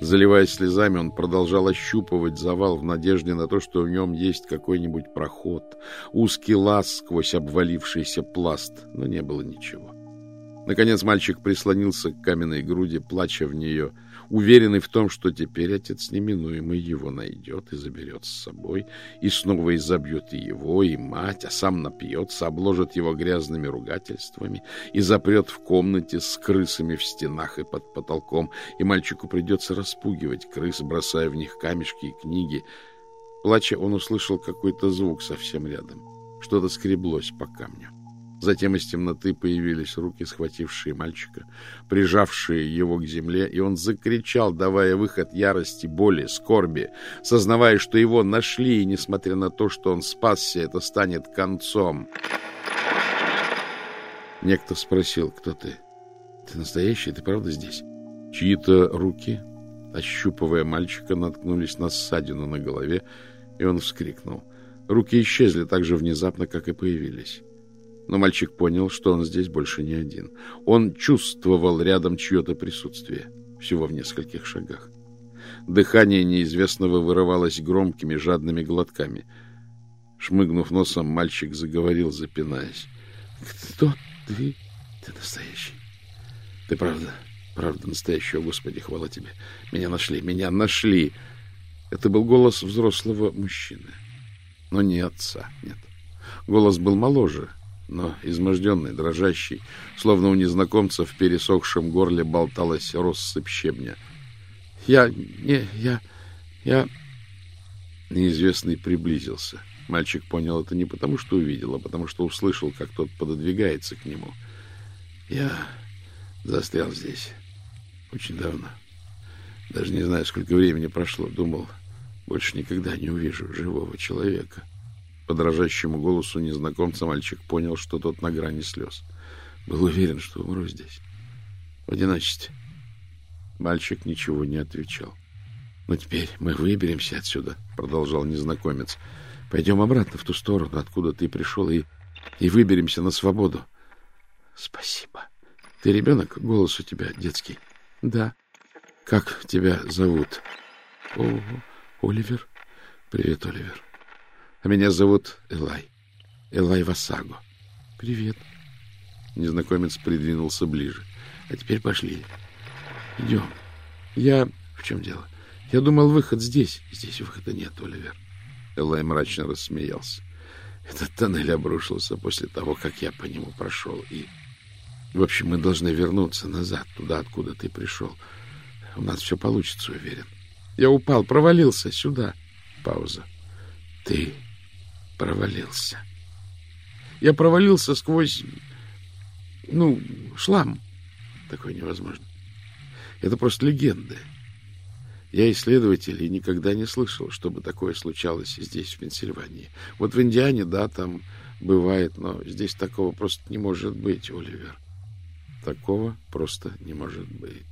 Заливаясь слезами, он продолжал ощупывать завал в надежде на то, что в нем есть какой-нибудь проход, узкий лаз сквозь обвалившийся пласт, но не было ничего. Наконец мальчик прислонился к каменной груди, плача в нее — уверенный в том, что теперь отец неминуемо его найдет и заберет с собой, и снова изобьет и его, и мать, а сам напьется, обложит его грязными ругательствами и запрет в комнате с крысами в стенах и под потолком, и мальчику придется распугивать крыс, бросая в них камешки и книги. Плача, он услышал какой-то звук совсем рядом. Что-то скреблось по камню. Затем из темноты появились руки, схватившие мальчика, прижавшие его к земле, и он закричал, давая выход ярости, боли, скорби, сознавая, что его нашли, и, несмотря на то, что он спасся, это станет концом. Некто спросил, кто ты? Ты настоящий? Ты правда здесь? Чьи-то руки, ощупывая мальчика, наткнулись на ссадину на голове, и он вскрикнул. Руки исчезли так же внезапно, как и появились. Но мальчик понял, что он здесь больше не один. Он чувствовал рядом чье-то присутствие, всего в нескольких шагах. Дыхание неизвестного вырывалось громкими жадными глотками. Шмыгнув носом, мальчик заговорил, запинаясь. — Кто ты? Ты настоящий. Ты правда, правда настоящий, о Господи, хвала тебе. Меня нашли, меня нашли. Это был голос взрослого мужчины. Но не отца, нет. Голос был моложе, но изможденный, дрожащий, словно у незнакомца в пересохшем горле болталась россыпь щебня. — Я... не... я... я... Неизвестный приблизился. Мальчик понял это не потому, что увидел, а потому, что услышал, как тот пододвигается к нему. — Я застрял здесь очень давно. Даже не знаю, сколько времени прошло. Думал, больше никогда не увижу живого человека. — по дрожащему голосу незнакомца мальчик понял, что тот на грани слез. Был уверен, что умру здесь. В одиночестве. Мальчик ничего не отвечал. — Но теперь мы выберемся отсюда, — продолжал незнакомец. — Пойдем обратно в ту сторону, откуда ты пришел, и, и выберемся на свободу. — Спасибо. Ты ребенок? Голос у тебя детский. — Да. — Как тебя зовут? — О, Оливер. Привет, Оливер. А меня зовут Элай. Элай Васаго. Привет. Незнакомец придвинулся ближе. А теперь пошли. Идем. Я... В чем дело? Я думал, выход здесь. Здесь выхода нет, Оливер. Элай мрачно рассмеялся. Этот тоннель обрушился после того, как я по нему прошел. И, в общем, мы должны вернуться назад, туда, откуда ты пришел. У нас все получится, уверен. Я упал, провалился сюда. Пауза. Ты провалился. Я провалился сквозь, ну, шлам. Такое невозможно. Это просто легенда. Я исследователь и никогда не слышал, чтобы такое случалось здесь, в Пенсильвании. Вот в Индиане, да, там бывает, но здесь такого просто не может быть, Оливер. Такого просто не может быть.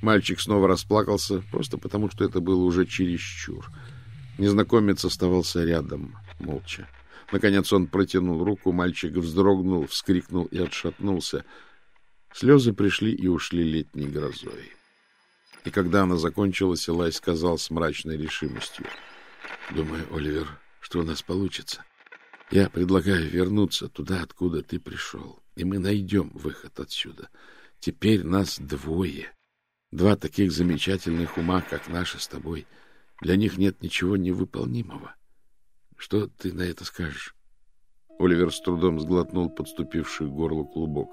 Мальчик снова расплакался, просто потому, что это было уже чересчур. Незнакомец оставался рядом, молча. Наконец он протянул руку, мальчик вздрогнул, вскрикнул и отшатнулся. Слезы пришли и ушли летней грозой. И когда она закончилась, Элай сказал с мрачной решимостью. — Думаю, Оливер, что у нас получится. Я предлагаю вернуться туда, откуда ты пришел, и мы найдем выход отсюда. Теперь нас двое. Два таких замечательных ума, как наши с тобой. Для них нет ничего невыполнимого. Что ты на это скажешь? Оливер с трудом сглотнул подступивший к горлу клубок.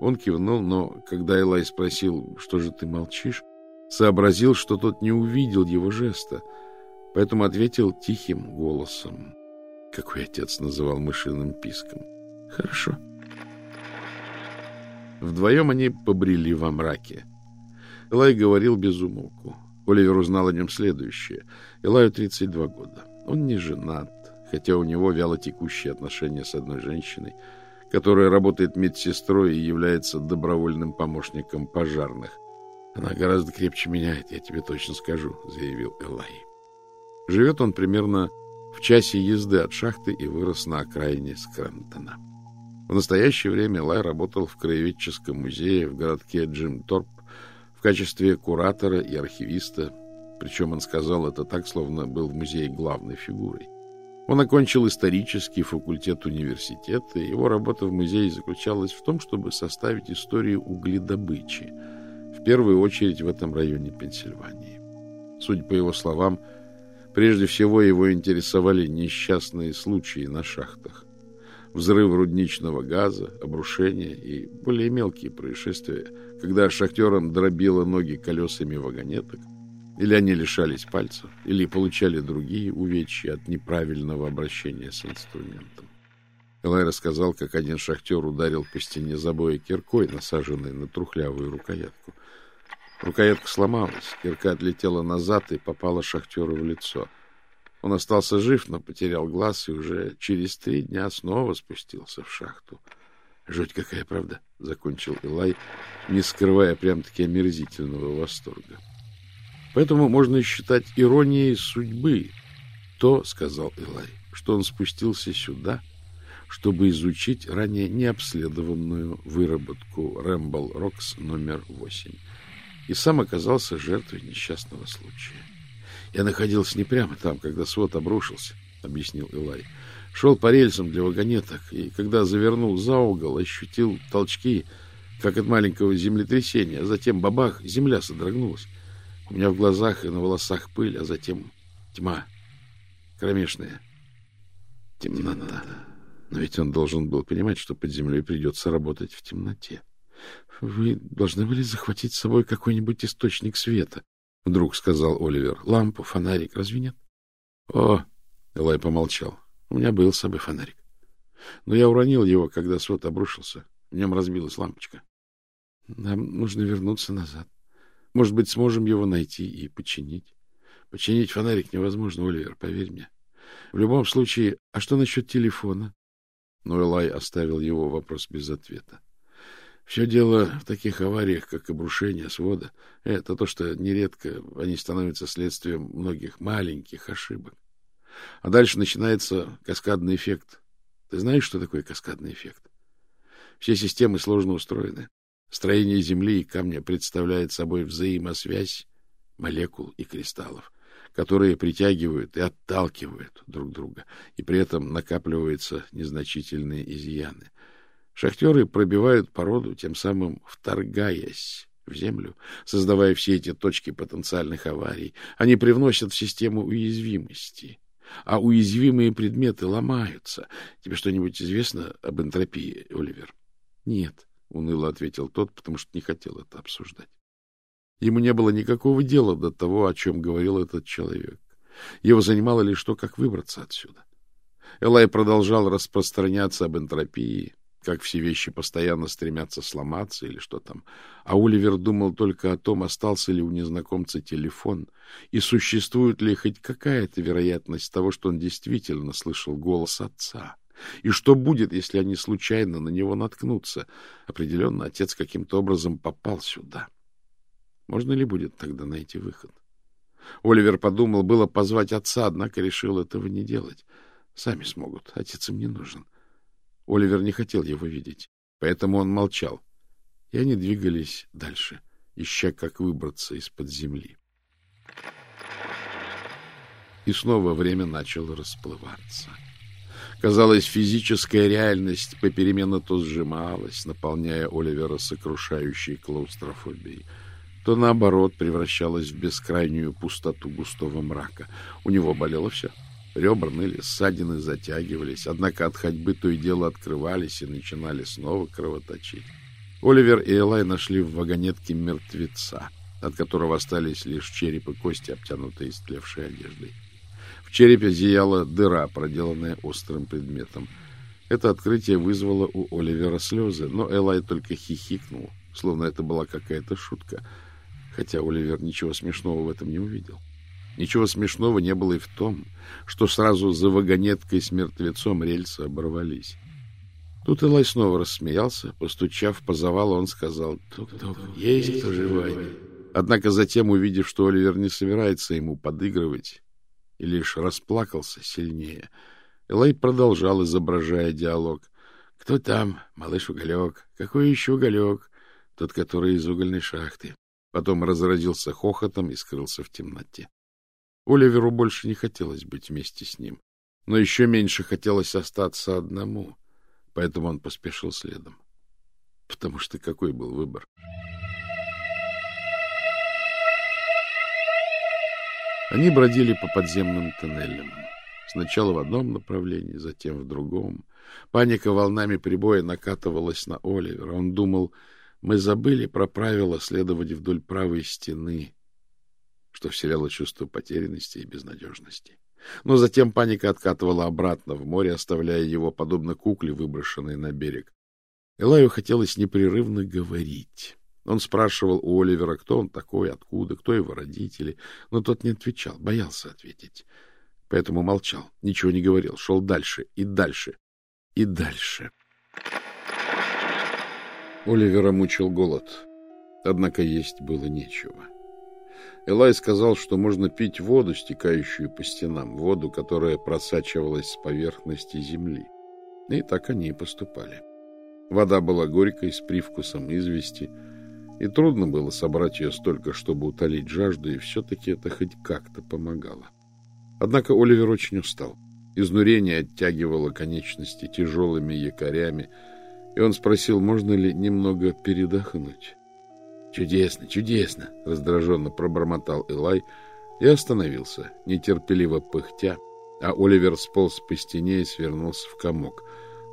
Он кивнул, но когда Элай спросил, что же ты молчишь, сообразил, что тот не увидел его жеста, поэтому ответил тихим голосом, какой отец называл мышиным писком. «Хорошо». Вдвоем они побрели во мраке. Элай говорил без умолку. Оливер узнал о нем следующее. Элаю 32 года. Он не женат, хотя у него вяло текущие отношения с одной женщиной, которая работает медсестрой и является добровольным помощником пожарных. Она гораздо крепче меняет, я тебе точно скажу, заявил Элай. Живет он примерно в часе езды от шахты и вырос на окраине Скрэмптона. В настоящее время Элай работал в краеведческом музее в городке Джимторп в качестве куратора и архивиста, причем он сказал это так, словно был в музее главной фигурой. Он окончил исторический факультет университета, и его работа в музее заключалась в том, чтобы составить историю угледобычи – в первую очередь в этом районе Пенсильвании. Судя по его словам, прежде всего его интересовали несчастные случаи на шахтах. Взрыв рудничного газа, обрушения и более мелкие происшествия, когда шахтерам дробило ноги колесами вагонеток, или они лишались пальцев, или получали другие увечья от неправильного обращения с инструментом. Элай рассказал, как один шахтер ударил по стене забоя киркой, насаженной на трухлявую рукоятку. Рукоятка сломалась, кирка отлетела назад и попала шахтеру в лицо. Он остался жив, но потерял глаз и уже через три дня снова спустился в шахту. Жуть какая правда, — закончил Илай, не скрывая прям-таки омерзительного восторга. Поэтому можно считать иронией судьбы то, — сказал Илай, — что он спустился сюда, чтобы изучить ранее необследованную выработку Рэмбл Рокс номер восемь и сам оказался жертвой несчастного случая. Я находился не прямо там, когда свод обрушился, — объяснил Элай. Шел по рельсам для вагонеток, и когда завернул за угол, ощутил толчки, как от маленького землетрясения, а затем бабах, земля содрогнулась. У меня в глазах и на волосах пыль, а затем тьма, кромешная темнота. Но ведь он должен был понимать, что под землей придется работать в темноте. — Вы должны были захватить с собой какой-нибудь источник света, — вдруг сказал Оливер. — Лампу, фонарик, разве нет? — О, — Элай помолчал, — у меня был с собой фонарик. Но я уронил его, когда свод обрушился. В нем разбилась лампочка. Нам нужно вернуться назад. Может быть, сможем его найти и починить. Починить фонарик невозможно, Оливер, поверь мне. В любом случае, а что насчет телефона? Но Элай оставил его вопрос без ответа. Все дело в таких авариях, как обрушение свода. Это то, что нередко они становятся следствием многих маленьких ошибок. А дальше начинается каскадный эффект. Ты знаешь, что такое каскадный эффект? Все системы сложно устроены. Строение Земли и камня представляет собой взаимосвязь молекул и кристаллов, которые притягивают и отталкивают друг друга, и при этом накапливаются незначительные изъяны — Шахтеры пробивают породу, тем самым вторгаясь в землю, создавая все эти точки потенциальных аварий. Они привносят в систему уязвимости. а уязвимые предметы ломаются. Тебе что-нибудь известно об энтропии, Оливер? — Нет, — уныло ответил тот, потому что не хотел это обсуждать. Ему не было никакого дела до того, о чем говорил этот человек. Его занимало лишь то, как выбраться отсюда. Элай продолжал распространяться об энтропии, как все вещи постоянно стремятся сломаться или что там. А Оливер думал только о том, остался ли у незнакомца телефон и существует ли хоть какая-то вероятность того, что он действительно слышал голос отца. И что будет, если они случайно на него наткнутся? Определенно, отец каким-то образом попал сюда. Можно ли будет тогда найти выход? Оливер подумал было позвать отца, однако решил этого не делать. Сами смогут, отец им не нужен. Оливер не хотел его видеть, поэтому он молчал. И они двигались дальше, ища, как выбраться из-под земли. И снова время начало расплываться. Казалось, физическая реальность попеременно то сжималась, наполняя Оливера сокрушающей клаустрофобией, то, наоборот, превращалась в бескрайнюю пустоту густого мрака. У него болело все — Ребра ныли, ссадины затягивались, однако от ходьбы то и дело открывались и начинали снова кровоточить. Оливер и Элай нашли в вагонетке мертвеца, от которого остались лишь череп и кости, обтянутые истлевшей одеждой. Черепе зияла дыра, проделанная острым предметом. Это открытие вызвало у Оливера слезы, но Элай только хихикнул, словно это была какая-то шутка, хотя Оливер ничего смешного в этом не увидел. Ничего смешного не было и в том, что сразу за вагонеткой с мертвецом рельсы оборвались. Тут Элай снова рассмеялся. Постучав по завалу, он сказал «Тук-тук, есть кто живой?» Однако затем, увидев, что Оливер не собирается ему подыгрывать, и лишь расплакался сильнее, Элай продолжал, изображая диалог. «Кто там? Малыш Уголек. Какой еще Уголек? Тот, который из угольной шахты». Потом разразился хохотом и скрылся в темноте. Оливеру больше не хотелось быть вместе с ним, но еще меньше хотелось остаться одному, поэтому он поспешил следом. Потому что какой был выбор? Они бродили по подземным тоннелям. Сначала в одном направлении, затем в другом. Паника волнами прибоя накатывалась на Оливера. Он думал, мы забыли про правила следовать вдоль правой стены, что вселяло чувство потерянности и безнадежности. Но затем паника откатывала обратно в море, оставляя его, подобно кукле, выброшенной на берег. Элаю хотелось непрерывно говорить. Он спрашивал у Оливера, кто он такой, откуда, кто его родители, но тот не отвечал, боялся ответить. Поэтому молчал, ничего не говорил, шел дальше и дальше и дальше. Оливера мучил голод, однако есть было нечего. Элай сказал, что можно пить воду, стекающую по стенам, воду, которая просачивалась с поверхности земли. И так они и поступали. Вода была горькой, с привкусом извести, и трудно было собрать ее столько, чтобы утолить жажду, и все-таки это хоть как-то помогало. Однако Оливер очень устал. Изнурение оттягивало конечности тяжелыми якорями, и он спросил, можно ли немного передохнуть. Чудесно, чудесно, раздраженно пробормотал Элай и остановился, нетерпеливо пыхтя, а Оливер сполз по стене и свернулся в комок,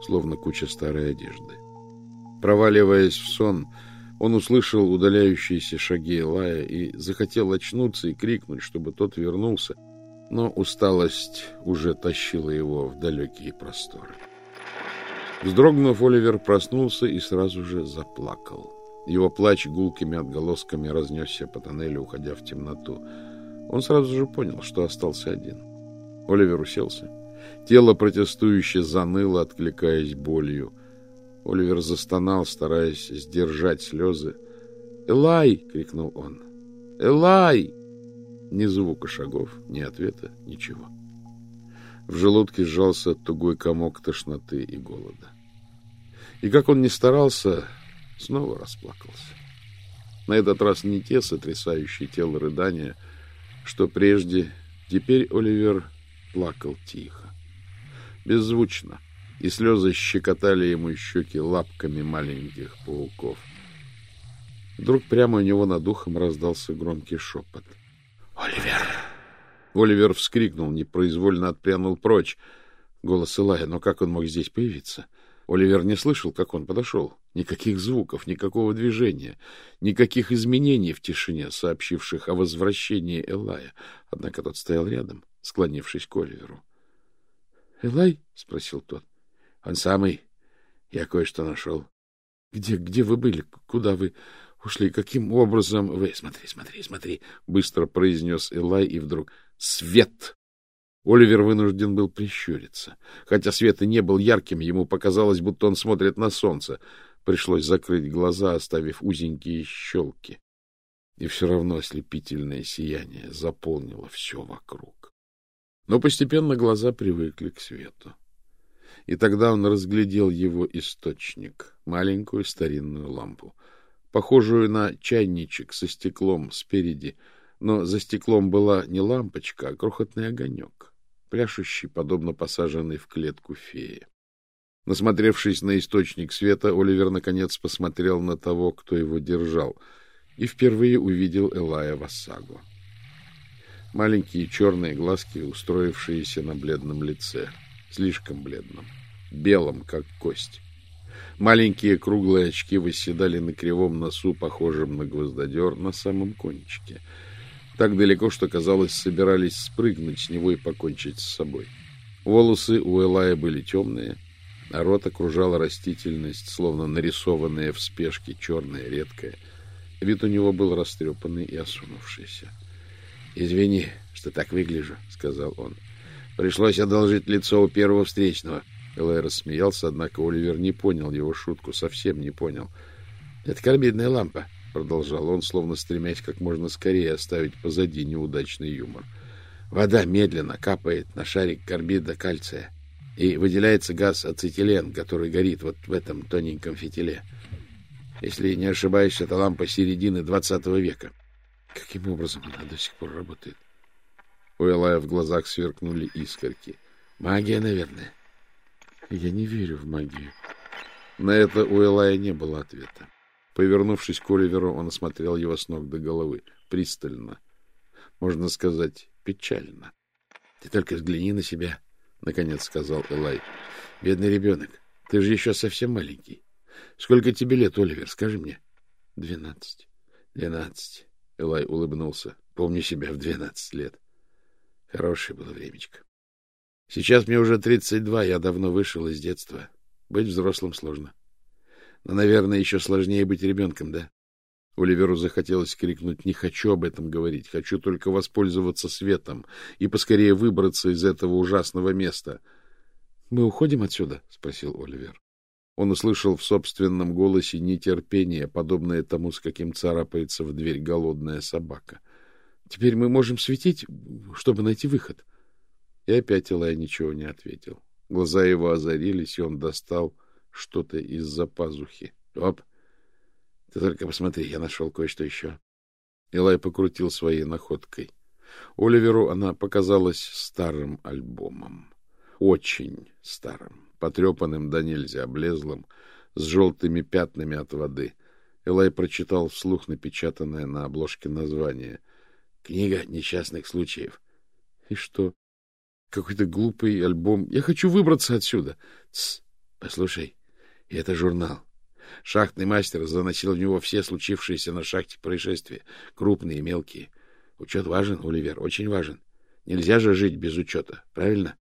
словно куча старой одежды. Проваливаясь в сон, он услышал удаляющиеся шаги Элая и захотел очнуться и крикнуть, чтобы тот вернулся, но усталость уже тащила его в далекие просторы. Вздрогнув, Оливер проснулся и сразу же заплакал. Его плач гулкими отголосками разнесся по тоннелю, уходя в темноту. Он сразу же понял, что остался один. Оливер уселся. Тело протестующе заныло, откликаясь болью. Оливер застонал, стараясь сдержать слезы. «Элай!» — крикнул он. «Элай!» Ни звука шагов, ни ответа, ничего. В желудке сжался тугой комок тошноты и голода. И как он ни старался, снова расплакался. На этот раз не те сотрясающие тело рыдания, что прежде, теперь Оливер плакал тихо, беззвучно, и слезы щекотали ему щеки лапками маленьких пауков. Вдруг прямо у него над ухом раздался громкий шепот. — Оливер! Оливер вскрикнул, непроизвольно отпрянул прочь. Голос Илая, но как он мог здесь появиться? Оливер не слышал, как он подошел. Никаких звуков, никакого движения, никаких изменений в тишине, сообщивших о возвращении Элая. Однако тот стоял рядом, склонившись к Оливеру. — Элай? — спросил тот. — Он самый. Я кое-что нашел. — Где, где вы были? Куда вы ушли? Каким образом вы... — Смотри, смотри, смотри, — быстро произнес Элай, и вдруг... — Свет! Оливер вынужден был прищуриться. Хотя свет и не был ярким, ему показалось, будто он смотрит на солнце. Пришлось закрыть глаза, оставив узенькие щелки. И все равно ослепительное сияние заполнило все вокруг. Но постепенно глаза привыкли к свету. И тогда он разглядел его источник — маленькую старинную лампу, похожую на чайничек со стеклом спереди, но за стеклом была не лампочка, а крохотный огонек, пляшущий, подобно посаженной в клетку феи. Насмотревшись на источник света, Оливер наконец посмотрел на того, кто его держал, и впервые увидел Элая Вассагу. Маленькие черные глазки, устроившиеся на бледном лице, слишком бледном, белом, как кость. Маленькие круглые очки восседали на кривом носу, похожем на гвоздодер, на самом кончике. Так далеко, что, казалось, собирались спрыгнуть с него и покончить с собой. Волосы у Элая были темные, а рот окружала растительность, словно нарисованная в спешке, черная, редкая. Вид у него был растрепанный и осунувшийся. — Извини, что так выгляжу, — сказал он. — Пришлось одолжить лицо у первого встречного. Элай рассмеялся, однако Оливер не понял его шутку, совсем не понял. — Это карбидная лампа, — продолжал он, словно стремясь как можно скорее оставить позади неудачный юмор. — Вода медленно капает на шарик карбида кальция, и выделяется газ ацетилен, который горит вот в этом тоненьком фитиле. Если не ошибаюсь, это лампа середины двадцатого века. Каким образом она до сих пор работает? У Элая в глазах сверкнули искорки. Магия, наверное. Я не верю в магию. На это у Элая не было ответа. Повернувшись к Оливеру, он осмотрел его с ног до головы, пристально. Можно сказать, печально. — Ты только взгляни на себя, — наконец сказал Элай. — Бедный ребенок, ты же еще совсем маленький. Сколько тебе лет, Оливер, скажи мне? — Двенадцать. — Двенадцать. Элай улыбнулся. Помню себя в двенадцать лет. Хорошее было времечко. Сейчас мне уже тридцать два, я давно вышел из детства. Быть взрослым сложно. Но, наверное, еще сложнее быть ребенком, да? Оливеру захотелось крикнуть «Не хочу об этом говорить, хочу только воспользоваться светом и поскорее выбраться из этого ужасного места». «Мы уходим отсюда?» — спросил Оливер. Он услышал в собственном голосе нетерпение, подобное тому, с каким царапается в дверь голодная собака. «Теперь мы можем светить, чтобы найти выход». И опять Илай ничего не ответил. Глаза его озарились, и он достал что-то из-за пазухи. «Оп! Ты только посмотри, я нашел кое-что еще». Илай покрутил своей находкой. Оливеру она показалась старым альбомом. Очень старым, потрепанным до нельзя, облезлым, с желтыми пятнами от воды. Элай прочитал вслух напечатанное на обложке название. «Книга несчастных случаев». «И что?» Какой-то глупый альбом. Я хочу выбраться отсюда. Тс, послушай, это журнал. Шахтный мастер заносил в него все случившиеся на шахте происшествия, крупные и мелкие. Учет важен, Оливер, очень важен. Нельзя же жить без учета, правильно?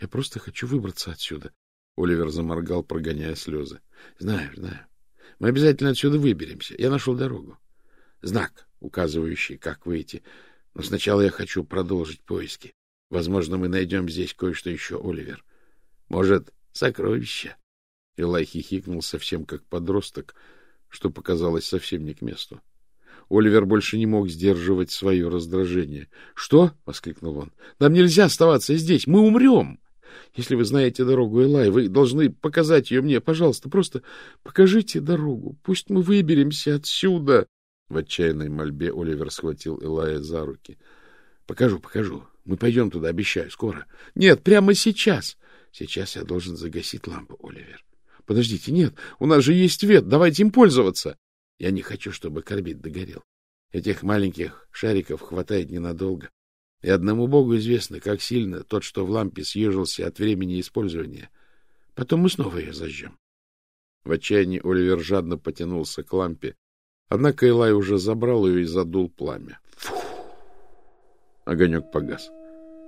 Я просто хочу выбраться отсюда. Оливер заморгал, прогоняя слезы. Знаю, знаю. Мы обязательно отсюда выберемся. Я нашел дорогу. Знак, указывающий, как выйти. Но сначала я хочу продолжить поиски. Возможно, мы найдем здесь кое-что еще, Оливер. Может, сокровища? Илай хихикнул совсем как подросток, что показалось совсем не к месту. Оливер больше не мог сдерживать свое раздражение. — Что? — воскликнул он. — Нам нельзя оставаться здесь. Мы умрем. Если вы знаете дорогу, Элай, вы должны показать ее мне. Пожалуйста, просто покажите дорогу. Пусть мы выберемся отсюда. В отчаянной мольбе Оливер схватил Элая за руки. — Покажу, покажу. Мы пойдем туда, обещаю, скоро. Нет, прямо сейчас. Сейчас я должен загасить лампу, Оливер. Подождите, нет, у нас же есть свет, давайте им пользоваться. Я не хочу, чтобы карбид догорел. Этих маленьких шариков хватает ненадолго. И одному Богу известно, как сильно тот, что в лампе съежился от времени использования. Потом мы снова ее зажжем. В отчаянии Оливер жадно потянулся к лампе, однако Элай уже забрал ее и задул пламя. Огонек погас,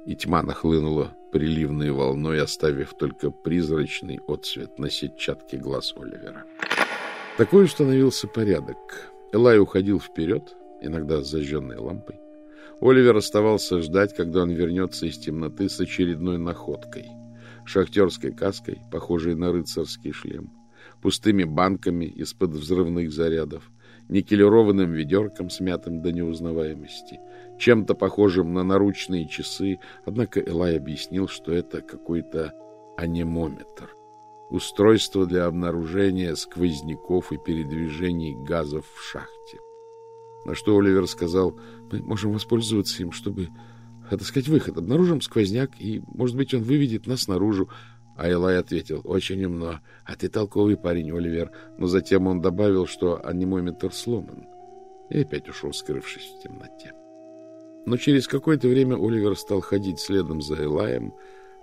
и тьма нахлынула приливной волной, оставив только призрачный отсвет на сетчатке глаз Оливера. Такой установился порядок. Элай уходил вперед, иногда с зажженной лампой. Оливер оставался ждать, когда он вернется из темноты с очередной находкой. Шахтерской каской, похожей на рыцарский шлем пустыми банками из-под взрывных зарядов, никелированным ведерком, смятым до неузнаваемости, чем-то похожим на наручные часы, однако Элай объяснил, что это какой-то анемометр, устройство для обнаружения сквозняков и передвижений газов в шахте. На что Оливер сказал, мы можем воспользоваться им, чтобы отыскать выход. Обнаружим сквозняк, и, может быть, он выведет нас наружу, а Элай ответил, очень умно, а ты толковый парень, Оливер. Но затем он добавил, что анимометр сломан. И опять ушел, скрывшись в темноте. Но через какое-то время Оливер стал ходить следом за Элаем,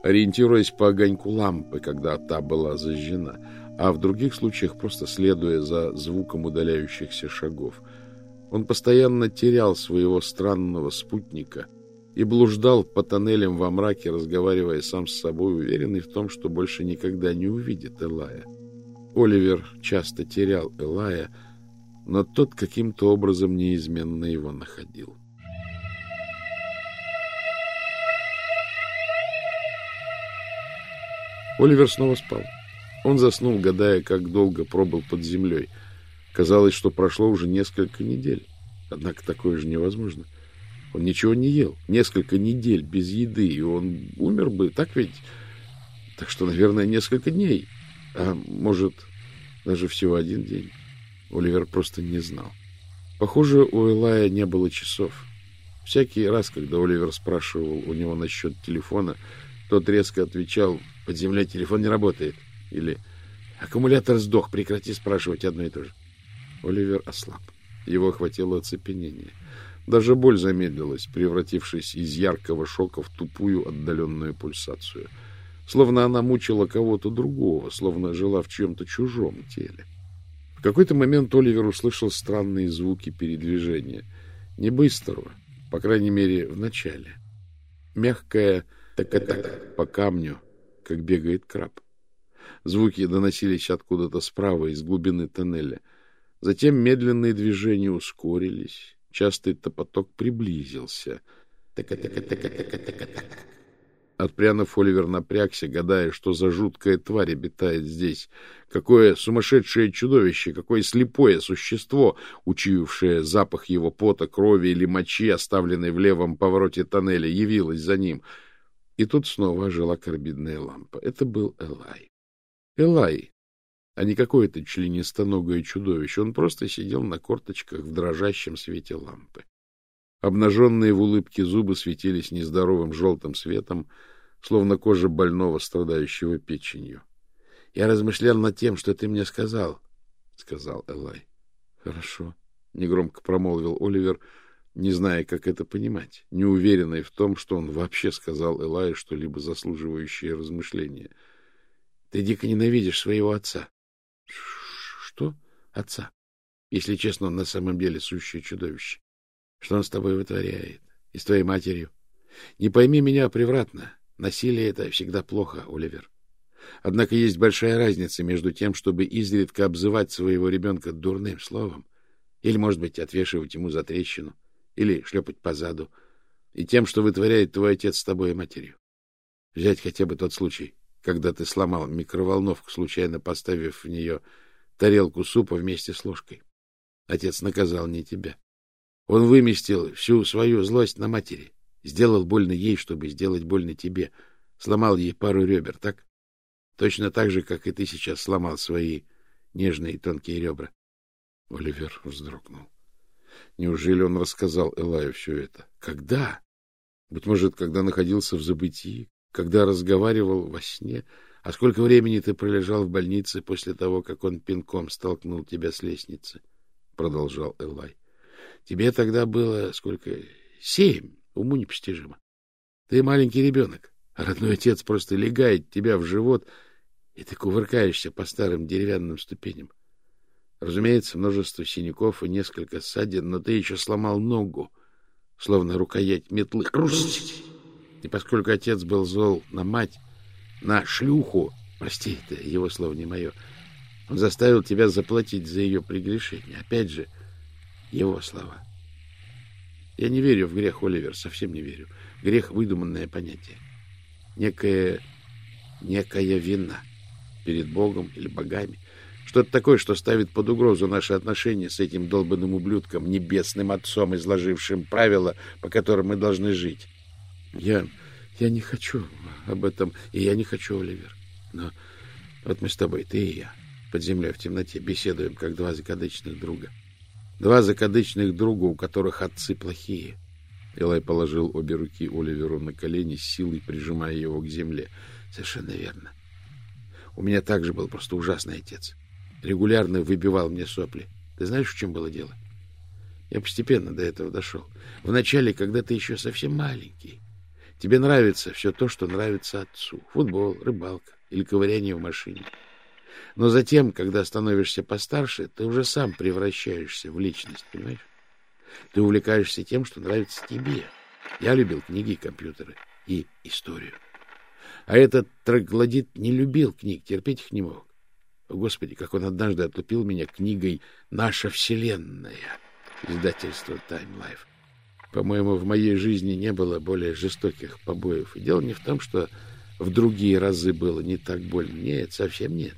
ориентируясь по огоньку лампы, когда та была зажжена, а в других случаях просто следуя за звуком удаляющихся шагов. Он постоянно терял своего странного спутника — и блуждал по тоннелям во мраке, разговаривая сам с собой, уверенный в том, что больше никогда не увидит Элая. Оливер часто терял Элая, но тот каким-то образом неизменно его находил. Оливер снова спал. Он заснул, гадая, как долго пробыл под землей. Казалось, что прошло уже несколько недель. Однако такое же невозможно. Он ничего не ел. Несколько недель без еды, и он умер бы. Так ведь? Так что, наверное, несколько дней. А может, даже всего один день. Оливер просто не знал. Похоже, у Элая не было часов. Всякий раз, когда Оливер спрашивал у него насчет телефона, тот резко отвечал, под землей телефон не работает. Или аккумулятор сдох, прекрати спрашивать одно и то же. Оливер ослаб. Его охватило оцепенение. Даже боль замедлилась, превратившись из яркого шока в тупую отдаленную пульсацию. Словно она мучила кого-то другого, словно жила в чьем-то чужом теле. В какой-то момент Оливер услышал странные звуки передвижения. Не быстрого, по крайней мере, в начале. Мягкое так-так по камню, как бегает краб. Звуки доносились откуда-то справа, из глубины тоннеля. Затем медленные движения ускорились, Частый топоток приблизился. Отпрянув, Оливер напрягся, гадая, что за жуткая тварь обитает здесь. Какое сумасшедшее чудовище, какое слепое существо, учуявшее запах его пота, крови или мочи, оставленной в левом повороте тоннеля, явилось за ним. И тут снова ожила карбидная лампа. Это был Элай. Элай, а не какое-то членистоногое чудовище. Он просто сидел на корточках в дрожащем свете лампы. Обнаженные в улыбке зубы светились нездоровым желтым светом, словно кожа больного, страдающего печенью. — Я размышлял над тем, что ты мне сказал, — сказал Элай. — Хорошо, — негромко промолвил Оливер, не зная, как это понимать, неуверенный в том, что он вообще сказал Элаю что-либо заслуживающее размышления. — Ты дико ненавидишь своего отца. Что? Отца. Если честно, он на самом деле сущее чудовище. Что он с тобой вытворяет? И с твоей матерью? Не пойми меня превратно. Насилие — это всегда плохо, Оливер. Однако есть большая разница между тем, чтобы изредка обзывать своего ребенка дурным словом, или, может быть, отвешивать ему за трещину, или шлепать по заду, и тем, что вытворяет твой отец с тобой и матерью. Взять хотя бы тот случай, когда ты сломал микроволновку, случайно поставив в нее тарелку супа вместе с ложкой. Отец наказал не тебя. Он выместил всю свою злость на матери, сделал больно ей, чтобы сделать больно тебе, сломал ей пару ребер, так? Точно так же, как и ты сейчас сломал свои нежные и тонкие ребра. Оливер вздрогнул. Неужели он рассказал Элаю все это? Когда? Быть может, когда находился в забытии, когда разговаривал во сне. А сколько времени ты пролежал в больнице после того, как он пинком столкнул тебя с лестницы? Продолжал Элай. Тебе тогда было сколько? Семь. Уму непостижимо. Ты маленький ребенок, а родной отец просто легает тебя в живот, и ты кувыркаешься по старым деревянным ступеням. Разумеется, множество синяков и несколько ссадин, но ты еще сломал ногу, словно рукоять метлы. И поскольку отец был зол на мать, на шлюху, прости, это его слово не мое, он заставил тебя заплатить за ее прегрешение. Опять же, его слова. Я не верю в грех, Оливер, совсем не верю. Грех — выдуманное понятие. Некая, некая вина перед Богом или богами. Что-то такое, что ставит под угрозу наши отношения с этим долбанным ублюдком, небесным отцом, изложившим правила, по которым мы должны жить. Я, я не хочу об этом, и я не хочу, Оливер. Но вот мы с тобой, ты и я, под землей в темноте, беседуем, как два закадычных друга. Два закадычных друга, у которых отцы плохие. Элай положил обе руки Оливеру на колени, силой прижимая его к земле. Совершенно верно. У меня также был просто ужасный отец. Регулярно выбивал мне сопли. Ты знаешь, в чем было дело? Я постепенно до этого дошел. Вначале, когда ты еще совсем маленький, тебе нравится все то, что нравится отцу. Футбол, рыбалка или ковыряние в машине. Но затем, когда становишься постарше, ты уже сам превращаешься в личность, понимаешь? Ты увлекаешься тем, что нравится тебе. Я любил книги и компьютеры и историю. А этот троглодит не любил книг, терпеть их не мог. Господи, как он однажды отлупил меня книгой «Наша Вселенная» издательства Time Life. По-моему, в моей жизни не было более жестоких побоев. И дело не в том, что в другие разы было не так больно. Нет, совсем нет.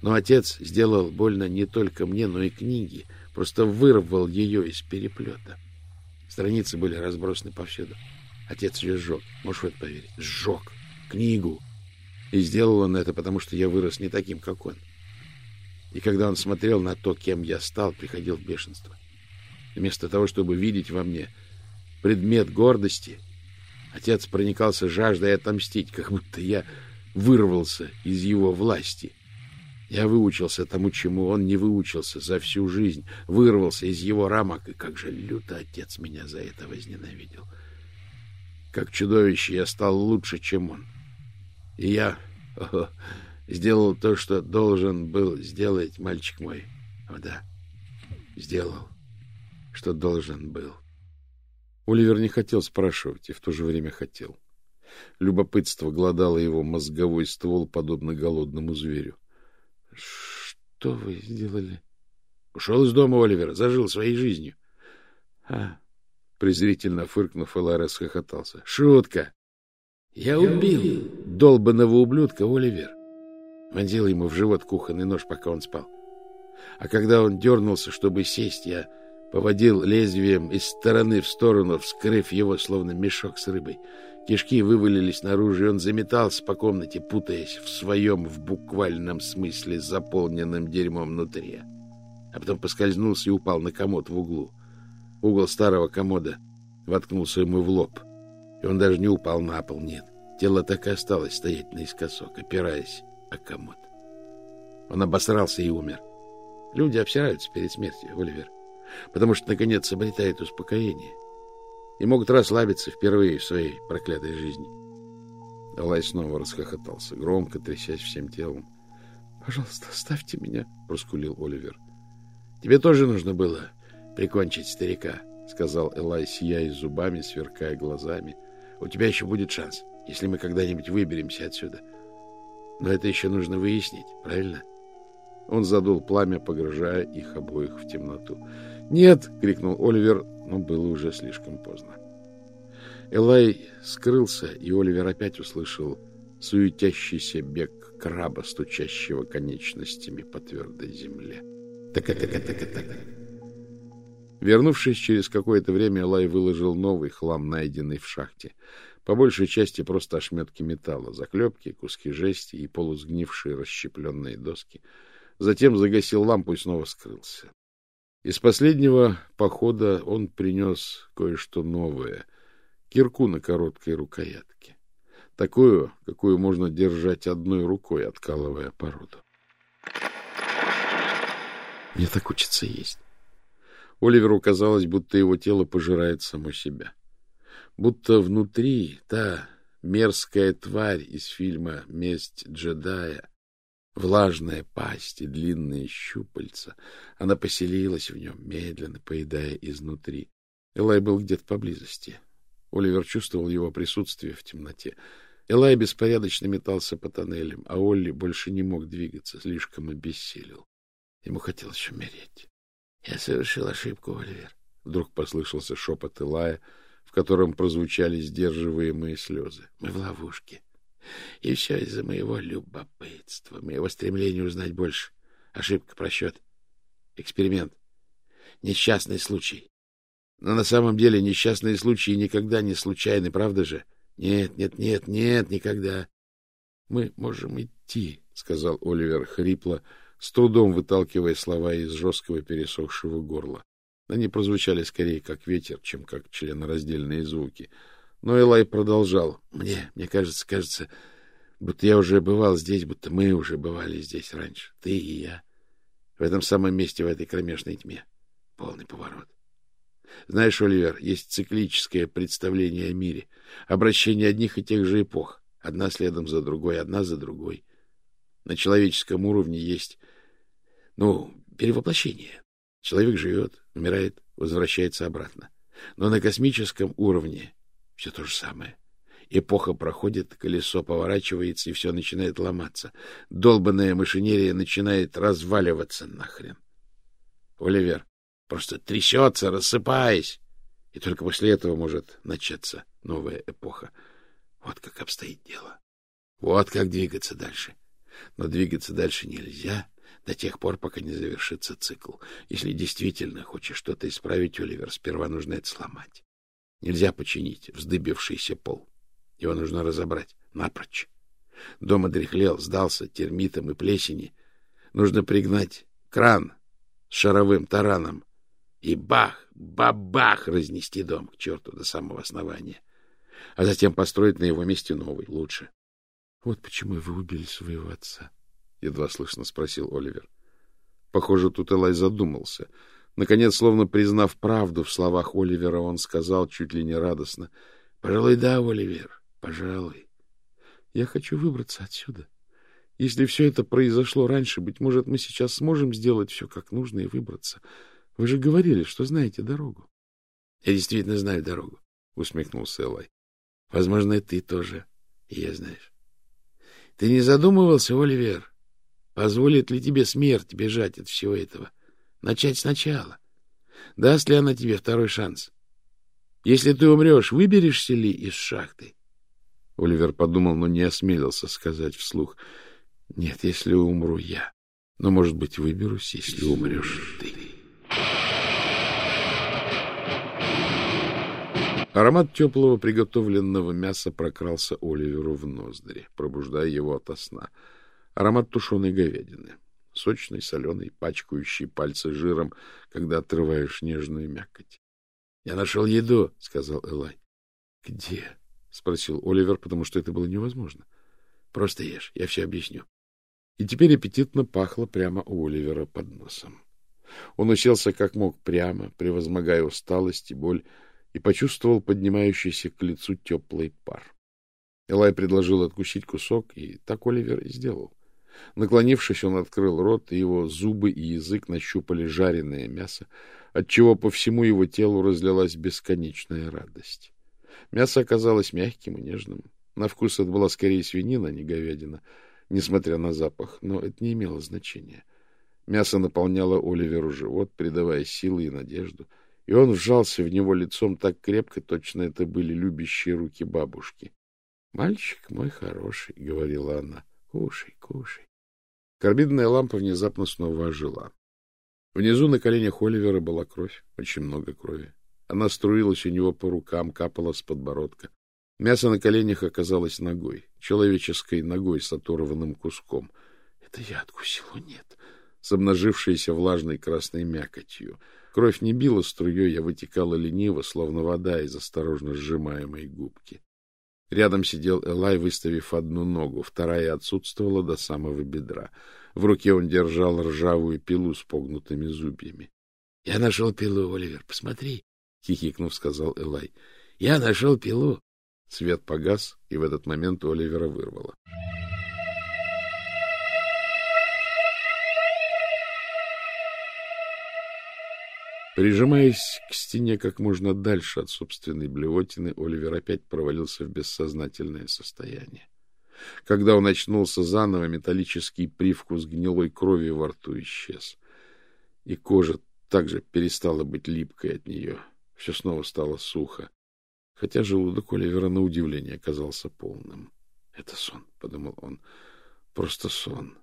Но отец сделал больно не только мне, но и книге, просто вырвал ее из переплета. Страницы были разбросаны повсюду. Отец ее сжег. Можешь в это поверить? Сжег. Книгу. И сделал он это, потому что я вырос не таким, как он. И когда он смотрел на то, кем я стал, приходил в бешенство. Вместо того, чтобы видеть во мне предмет гордости, отец проникался жаждой отомстить, как будто я вырвался из его власти. Я выучился тому, чему он не выучился за всю жизнь, вырвался из его рамок, и как же люто отец меня за это возненавидел. Как чудовище я стал лучше, чем он. И я о, сделал то, что должен был сделать мальчик мой. О, да, сделал, что должен был. Оливер не хотел спрашивать и в то же время хотел. Любопытство гладало его мозговой ствол, подобно голодному зверю. — Что вы сделали? — Ушел из дома Оливера, зажил своей жизнью. — А, презрительно фыркнув, Элай расхохотался. — Шутка! Я убил долбанного ублюдка Оливер. Вонзил ему в живот кухонный нож, пока он спал. А когда он дернулся, чтобы сесть, я поводил лезвием из стороны в сторону, вскрыв его, словно мешок с рыбой. Кишки вывалились наружу, и он заметался по комнате, путаясь в своем, в буквальном смысле, заполненном дерьмом внутри. А потом поскользнулся и упал на комод в углу. Угол старого комода воткнулся ему в лоб. И он даже не упал на пол, нет. Тело так и осталось стоять наискосок, опираясь о комод. Он обосрался и умер. Люди обсираются перед смертью, Оливер, потому что, наконец, обретает успокоение — и могут расслабиться впервые в своей проклятой жизни. Алай снова расхохотался, громко трясясь всем телом. — Пожалуйста, оставьте меня, — проскулил Оливер. — Тебе тоже нужно было прикончить старика, — сказал Элай, сияя зубами, сверкая глазами. — У тебя еще будет шанс, если мы когда-нибудь выберемся отсюда. Но это еще нужно выяснить, правильно? Он задул пламя, погружая их обоих в темноту. «Нет!» — крикнул Оливер, но было уже слишком поздно. Элай скрылся, и Оливер опять услышал суетящийся бег краба, стучащего конечностями по твердой земле. «Така-така-така-така!» Вернувшись через какое-то время, Элай выложил новый хлам, найденный в шахте. По большей части просто ошметки металла, заклепки, куски жести и полусгнившие расщепленные доски. Затем загасил лампу и снова скрылся. Из последнего похода он принес кое-что новое — кирку на короткой рукоятке. Такую, какую можно держать одной рукой, откалывая породу. Мне так хочется есть. Оливеру казалось, будто его тело пожирает само себя. будто внутри та мерзкая тварь из фильма «Месть джедая», влажная пасть и длинные щупальца. Она поселилась в нем, медленно поедая изнутри. Элай был где-то поблизости. Оливер чувствовал его присутствие в темноте. Элай беспорядочно метался по тоннелям, а Олли больше не мог двигаться, слишком обессилел. Ему хотелось умереть. — Я совершил ошибку, Оливер. Вдруг послышался шепот Элая, в котором прозвучали сдерживаемые слезы. — Мы в ловушке. И все из-за моего любопытства, моего стремления узнать больше. Ошибка, просчет. Эксперимент. Несчастный случай. Но на самом деле несчастные случаи никогда не случайны, правда же? Нет, нет, нет, нет, никогда. Мы можем идти, — сказал Оливер хрипло, с трудом выталкивая слова из жесткого пересохшего горла. Они прозвучали скорее как ветер, чем как членораздельные звуки. Но Элай продолжал. — Мне, мне кажется, кажется, будто я уже бывал здесь, будто мы уже бывали здесь раньше. Ты и я. В этом самом месте, в этой кромешной тьме. Полный поворот. Знаешь, Оливер, есть циклическое представление о мире, обращение одних и тех же эпох, одна следом за другой, одна за другой. На человеческом уровне есть, ну, перевоплощение. Человек живет, умирает, возвращается обратно. Но на космическом уровне все то же самое. Эпоха проходит, колесо поворачивается, и все начинает ломаться. Долбанная машинерия начинает разваливаться нахрен. Оливер, просто трясется, рассыпаясь. И только после этого может начаться новая эпоха. Вот как обстоит дело. Вот как двигаться дальше. Но двигаться дальше нельзя до тех пор, пока не завершится цикл. Если действительно хочешь что-то исправить, Оливер, сперва нужно это сломать. Нельзя починить вздыбившийся пол. Его нужно разобрать напрочь. Дом одряхлел, сдался термитам и плесени. Нужно пригнать кран с шаровым тараном и бах, бабах разнести дом к черту до самого основания, а затем построить на его месте новый, лучше. — Вот почему вы убили своего отца, — едва слышно спросил Оливер. Похоже, тут Элай задумался. Наконец, словно признав правду в словах Оливера, он сказал чуть ли не радостно. — Пожалуй, да, Оливер, пожалуй. Я хочу выбраться отсюда. Если все это произошло раньше, быть может, мы сейчас сможем сделать все как нужно и выбраться. Вы же говорили, что знаете дорогу. — Я действительно знаю дорогу, — усмехнулся Элай. — Возможно, и ты тоже ее знаешь. — Ты не задумывался, Оливер? Позволит ли тебе смерть бежать от всего этого? Начать сначала. Даст ли она тебе второй шанс? Если ты умрешь, выберешься ли из шахты? Оливер подумал, но не осмелился сказать вслух. — Нет, если умру я. Но, может быть, выберусь, если умрешь ты. Аромат теплого приготовленного мяса прокрался Оливеру в ноздри, пробуждая его ото сна. Аромат тушеной говядины, сочный, соленый, пачкающий пальцы жиром, когда отрываешь нежную мякоть. — Я нашел еду, — сказал Элай. — Где? — спросил Оливер, потому что это было невозможно. — Просто ешь, я все объясню. И теперь аппетитно пахло прямо у Оливера под носом. Он уселся как мог прямо, превозмогая усталость и боль, и почувствовал поднимающийся к лицу теплый пар. Элай предложил откусить кусок, и так Оливер и сделал. Наклонившись, он открыл рот, и его зубы и язык нащупали жареное мясо, отчего по всему его телу разлилась бесконечная радость. Мясо оказалось мягким и нежным. На вкус это была скорее свинина, а не говядина, несмотря на запах, но это не имело значения. Мясо наполняло Оливеру живот, придавая силы и надежду — и он вжался в него лицом так крепко, точно это были любящие руки бабушки. — Мальчик мой хороший, — говорила она, — кушай, кушай. Карбидная лампа внезапно снова ожила. Внизу на коленях Оливера была кровь, очень много крови. Она струилась у него по рукам, капала с подбородка. Мясо на коленях оказалось ногой, человеческой ногой с оторванным куском. Это я откусил, нет, с обнажившейся влажной красной мякотью. Кровь не била струей, а вытекала лениво, словно вода из осторожно сжимаемой губки. Рядом сидел Элай, выставив одну ногу, вторая отсутствовала до самого бедра. В руке он держал ржавую пилу с погнутыми зубьями. — Я нашел пилу, Оливер, посмотри, — хихикнув, сказал Элай. — Я нашел пилу. Свет погас, и в этот момент Оливера вырвало. Прижимаясь к стене как можно дальше от собственной блевотины, Оливер опять провалился в бессознательное состояние. Когда он очнулся заново, металлический привкус гнилой крови во рту исчез. И кожа также перестала быть липкой от нее. Все снова стало сухо. Хотя желудок Оливера на удивление оказался полным. — Это сон, — подумал он. — Просто сон.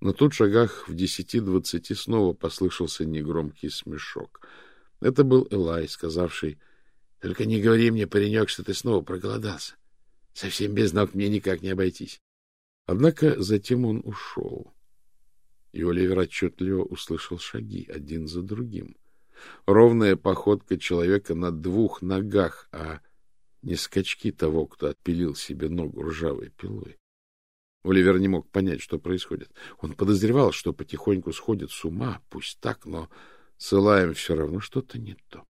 Но тут в шагах в десяти-двадцати снова послышался негромкий смешок. Это был Элай, сказавший, — Только не говори мне, паренек, что ты снова проголодался. Совсем без ног мне никак не обойтись. Однако затем он ушел. И Оливер отчетливо услышал шаги, один за другим. Ровная походка человека на двух ногах, а не скачки того, кто отпилил себе ногу ржавой пилой. Оливер не мог понять, что происходит. Он подозревал, что потихоньку сходит с ума, пусть так, но с Элаем все равно что-то не то.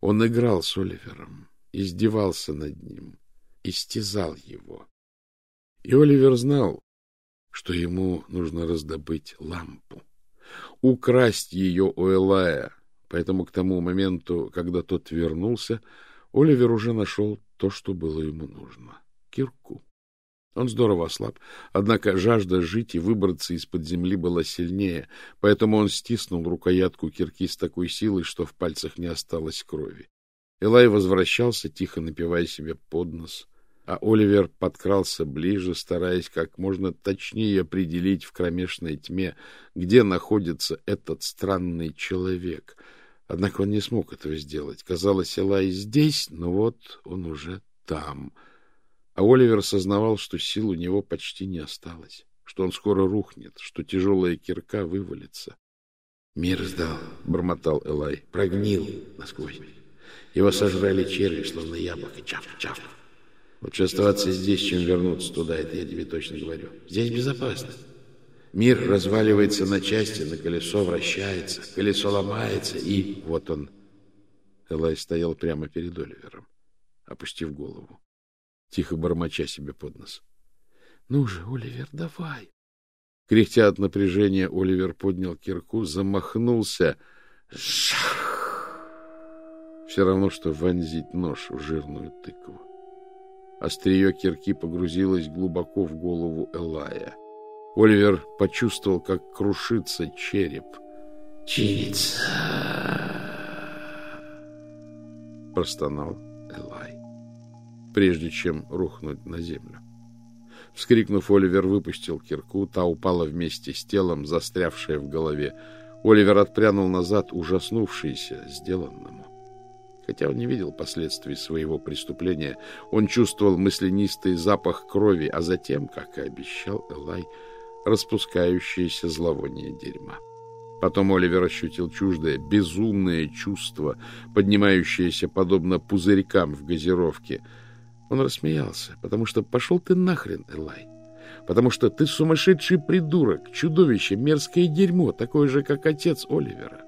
Он играл с Оливером, издевался над ним, истязал его. И Оливер знал, что ему нужно раздобыть лампу, украсть ее у Элая, поэтому к тому моменту, когда тот вернулся, Оливер уже нашел то, что было ему нужно — кирку. Он здорово ослаб, однако жажда жить и выбраться из-под земли была сильнее, поэтому он стиснул рукоятку кирки с такой силой, что в пальцах не осталось крови. Элай возвращался, тихо напивая себе под нос, а Оливер подкрался ближе, стараясь как можно точнее определить в кромешной тьме, где находится этот странный человек. Однако он не смог этого сделать. Казалось, Элай здесь, но вот он уже там — а Оливер осознавал, что сил у него почти не осталось, что он скоро рухнет, что тяжелая кирка вывалится. — Мир сдал, — бормотал Элай, — прогнил насквозь. Его сожрали черви, словно яблоко, чав-чав. Лучше оставаться здесь, чем вернуться туда, это я тебе точно говорю. Здесь безопасно. Мир разваливается на части, на колесо вращается, колесо ломается, и вот он. Элай стоял прямо перед Оливером, опустив голову тихо бормоча себе под нос. — Ну же, Оливер, давай! Кряхтя от напряжения, Оливер поднял кирку, замахнулся. Жах! Все равно, что вонзить нож в жирную тыкву. Острие кирки погрузилось глубоко в голову Элая. Оливер почувствовал, как крушится череп. «Чинится!» Простонал Элай прежде чем рухнуть на землю. Вскрикнув, Оливер выпустил кирку, та упала вместе с телом, застрявшая в голове. Оливер отпрянул назад, ужаснувшийся сделанному. Хотя он не видел последствий своего преступления, он чувствовал мысленистый запах крови, а затем, как и обещал Элай, распускающееся зловоние дерьма. Потом Оливер ощутил чуждое, безумное чувство, поднимающееся подобно пузырькам в газировке — он рассмеялся, потому что пошел ты нахрен, Элай. Потому что ты сумасшедший придурок, чудовище, мерзкое дерьмо, такое же, как отец Оливера.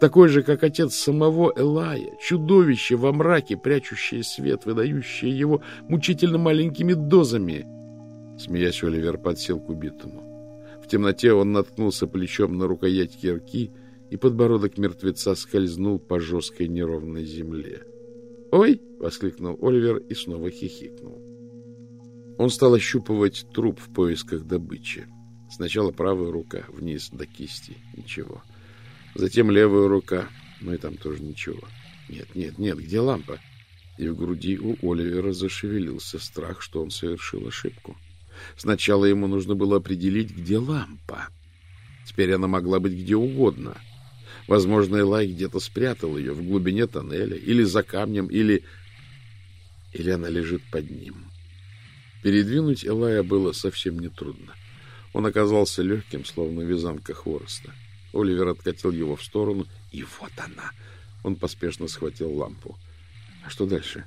Такой же, как отец самого Элая, чудовище во мраке, прячущее свет, выдающее его мучительно маленькими дозами. Смеясь, Оливер подсел к убитому. В темноте он наткнулся плечом на рукоять кирки, и подбородок мертвеца скользнул по жесткой неровной земле. «Ой!» — воскликнул Оливер и снова хихикнул. Он стал ощупывать труп в поисках добычи. Сначала правая рука, вниз до кисти, ничего. Затем левая рука, ну и там тоже ничего. Нет, нет, нет, где лампа? И в груди у Оливера зашевелился страх, что он совершил ошибку. Сначала ему нужно было определить, где лампа. Теперь она могла быть где угодно — Возможно, Элай где-то спрятал ее в глубине тоннеля, или за камнем, или... Или она лежит под ним. Передвинуть Элая было совсем нетрудно. Он оказался легким, словно вязанка хвороста. Оливер откатил его в сторону, и вот она. Он поспешно схватил лампу. А что дальше?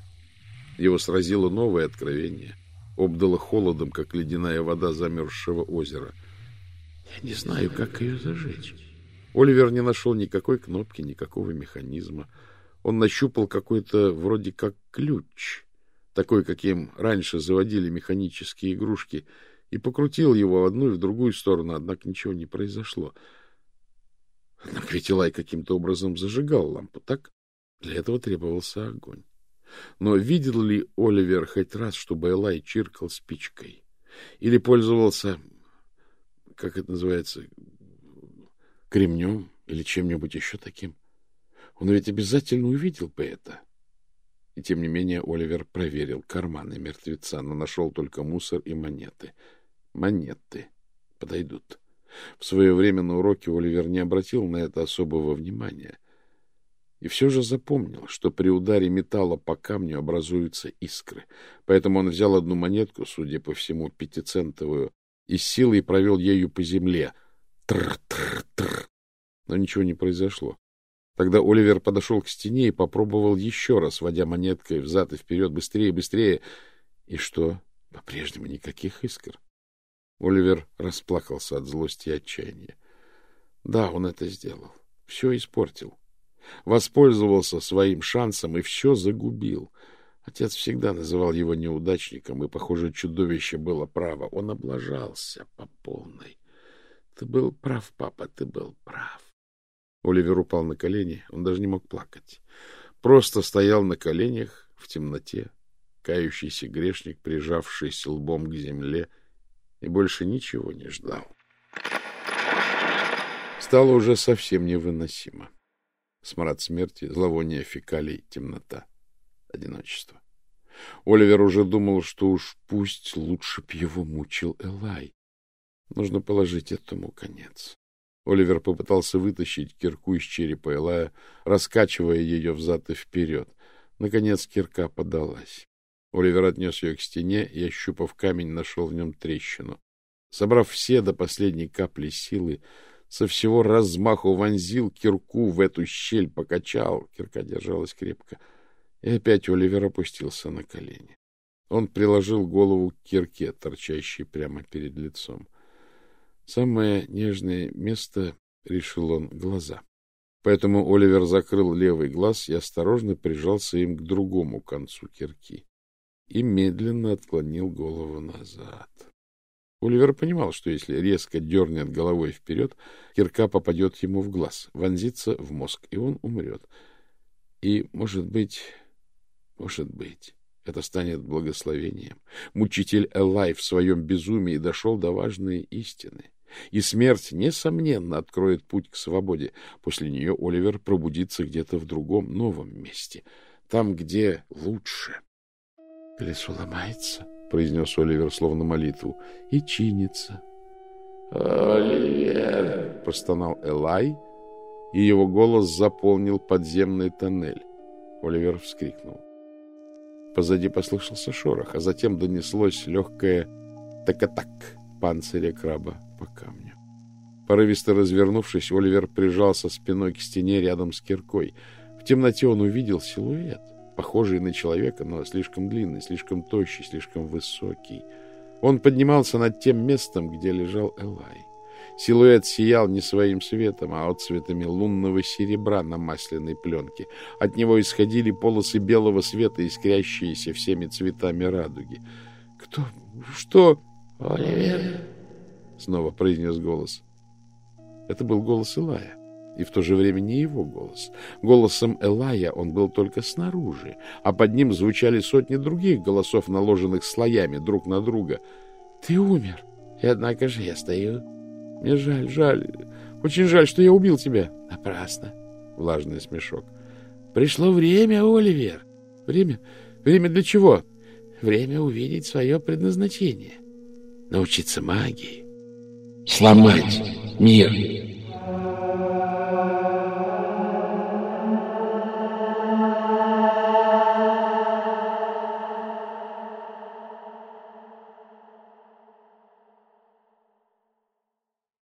Его сразило новое откровение. Обдало холодом, как ледяная вода замерзшего озера. Я не знаю, как ее зажечь. Оливер не нашел никакой кнопки, никакого механизма. он нащупал какой-то вроде как ключ, такой, каким раньше заводили механические игрушки, и покрутил его в одну и в другую сторону, однако ничего не произошло. Однако ведь Илай каким-то образом зажигал лампу, так? Для этого требовался огонь. Но видел ли Оливер хоть раз, чтобы Элай чиркал спичкой? Или пользовался, как это называется, кремнем или чем-нибудь еще таким? Он ведь обязательно увидел бы это. И тем не менее Оливер проверил карманы мертвеца, но нашел только мусор и монеты. Монеты подойдут. В свое время на уроке Оливер не обратил на это особого внимания. И все же запомнил, что при ударе металла по камню образуются искры. Поэтому он взял одну монетку, судя по всему, пятицентовую, и силой провел ею по земле. Тр-тр-тр. Но ничего не произошло. Тогда Оливер подошел к стене и попробовал еще раз, водя монеткой взад и вперед, быстрее, быстрее. И что? По-прежнему никаких искр. Оливер расплакался от злости и отчаяния. Да, он это сделал. Все испортил. Воспользовался своим шансом и все загубил. Отец всегда называл его неудачником, и, похоже, чудовище было право. Он облажался по полной. Ты был прав, папа, ты был прав. Оливер упал на колени, он даже не мог плакать. Просто стоял на коленях в темноте, кающийся грешник, прижавшийся лбом к земле, и больше ничего не ждал. Стало уже совсем невыносимо. Смрад смерти, зловоние фекалий, темнота, одиночество. Оливер уже думал, что уж пусть лучше б его мучил Элай. Нужно положить этому конец. Оливер попытался вытащить кирку из черепа Элая, раскачивая ее взад и вперед. Наконец кирка подалась. Оливер отнес ее к стене и, ощупав камень, нашел в нем трещину. Собрав все до последней капли силы, со всего размаху вонзил кирку в эту щель, покачал. Кирка держалась крепко. И опять Оливер опустился на колени. Он приложил голову к кирке, торчащей прямо перед лицом. Самое нежное место, решил он, глаза. Поэтому Оливер закрыл левый глаз и осторожно прижался им к другому концу кирки и медленно отклонил голову назад. Оливер понимал, что если резко дернет головой вперед, кирка попадет ему в глаз, вонзится в мозг, и он умрет. И, может быть, может быть, это станет благословением. Мучитель Элай в своем безумии дошел до важной истины. И смерть, несомненно, откроет путь к свободе. После нее Оливер пробудится где-то в другом, новом месте. Там, где лучше. Колесо ломается, произнес Оливер словно молитву, и чинится. «Оливер!» — простонал Элай, и его голос заполнил подземный тоннель. Оливер вскрикнул. Позади послышался шорох, а затем донеслось легкое «так-так» панциря краба по камню. Порывисто развернувшись, Оливер прижался спиной к стене рядом с киркой. В темноте он увидел силуэт похожий на человека, но слишком длинный, слишком тощий, слишком высокий. Он поднимался над тем местом, где лежал Элай. Силуэт сиял не своим светом, а отцветами лунного серебра на масляной пленке. От него исходили полосы белого света, искрящиеся всеми цветами радуги. — Кто? Что? — Оливер! — снова произнес голос. Это был голос Илая и в то же время не его голос. Голосом Элая он был только снаружи, а под ним звучали сотни других голосов, наложенных слоями друг на друга. «Ты умер, и однако же я стою. Мне жаль, жаль, очень жаль, что я убил тебя». «Напрасно», — влажный смешок. «Пришло время, Оливер. Время? Время для чего? Время увидеть свое предназначение. Научиться магии. Сломать мир».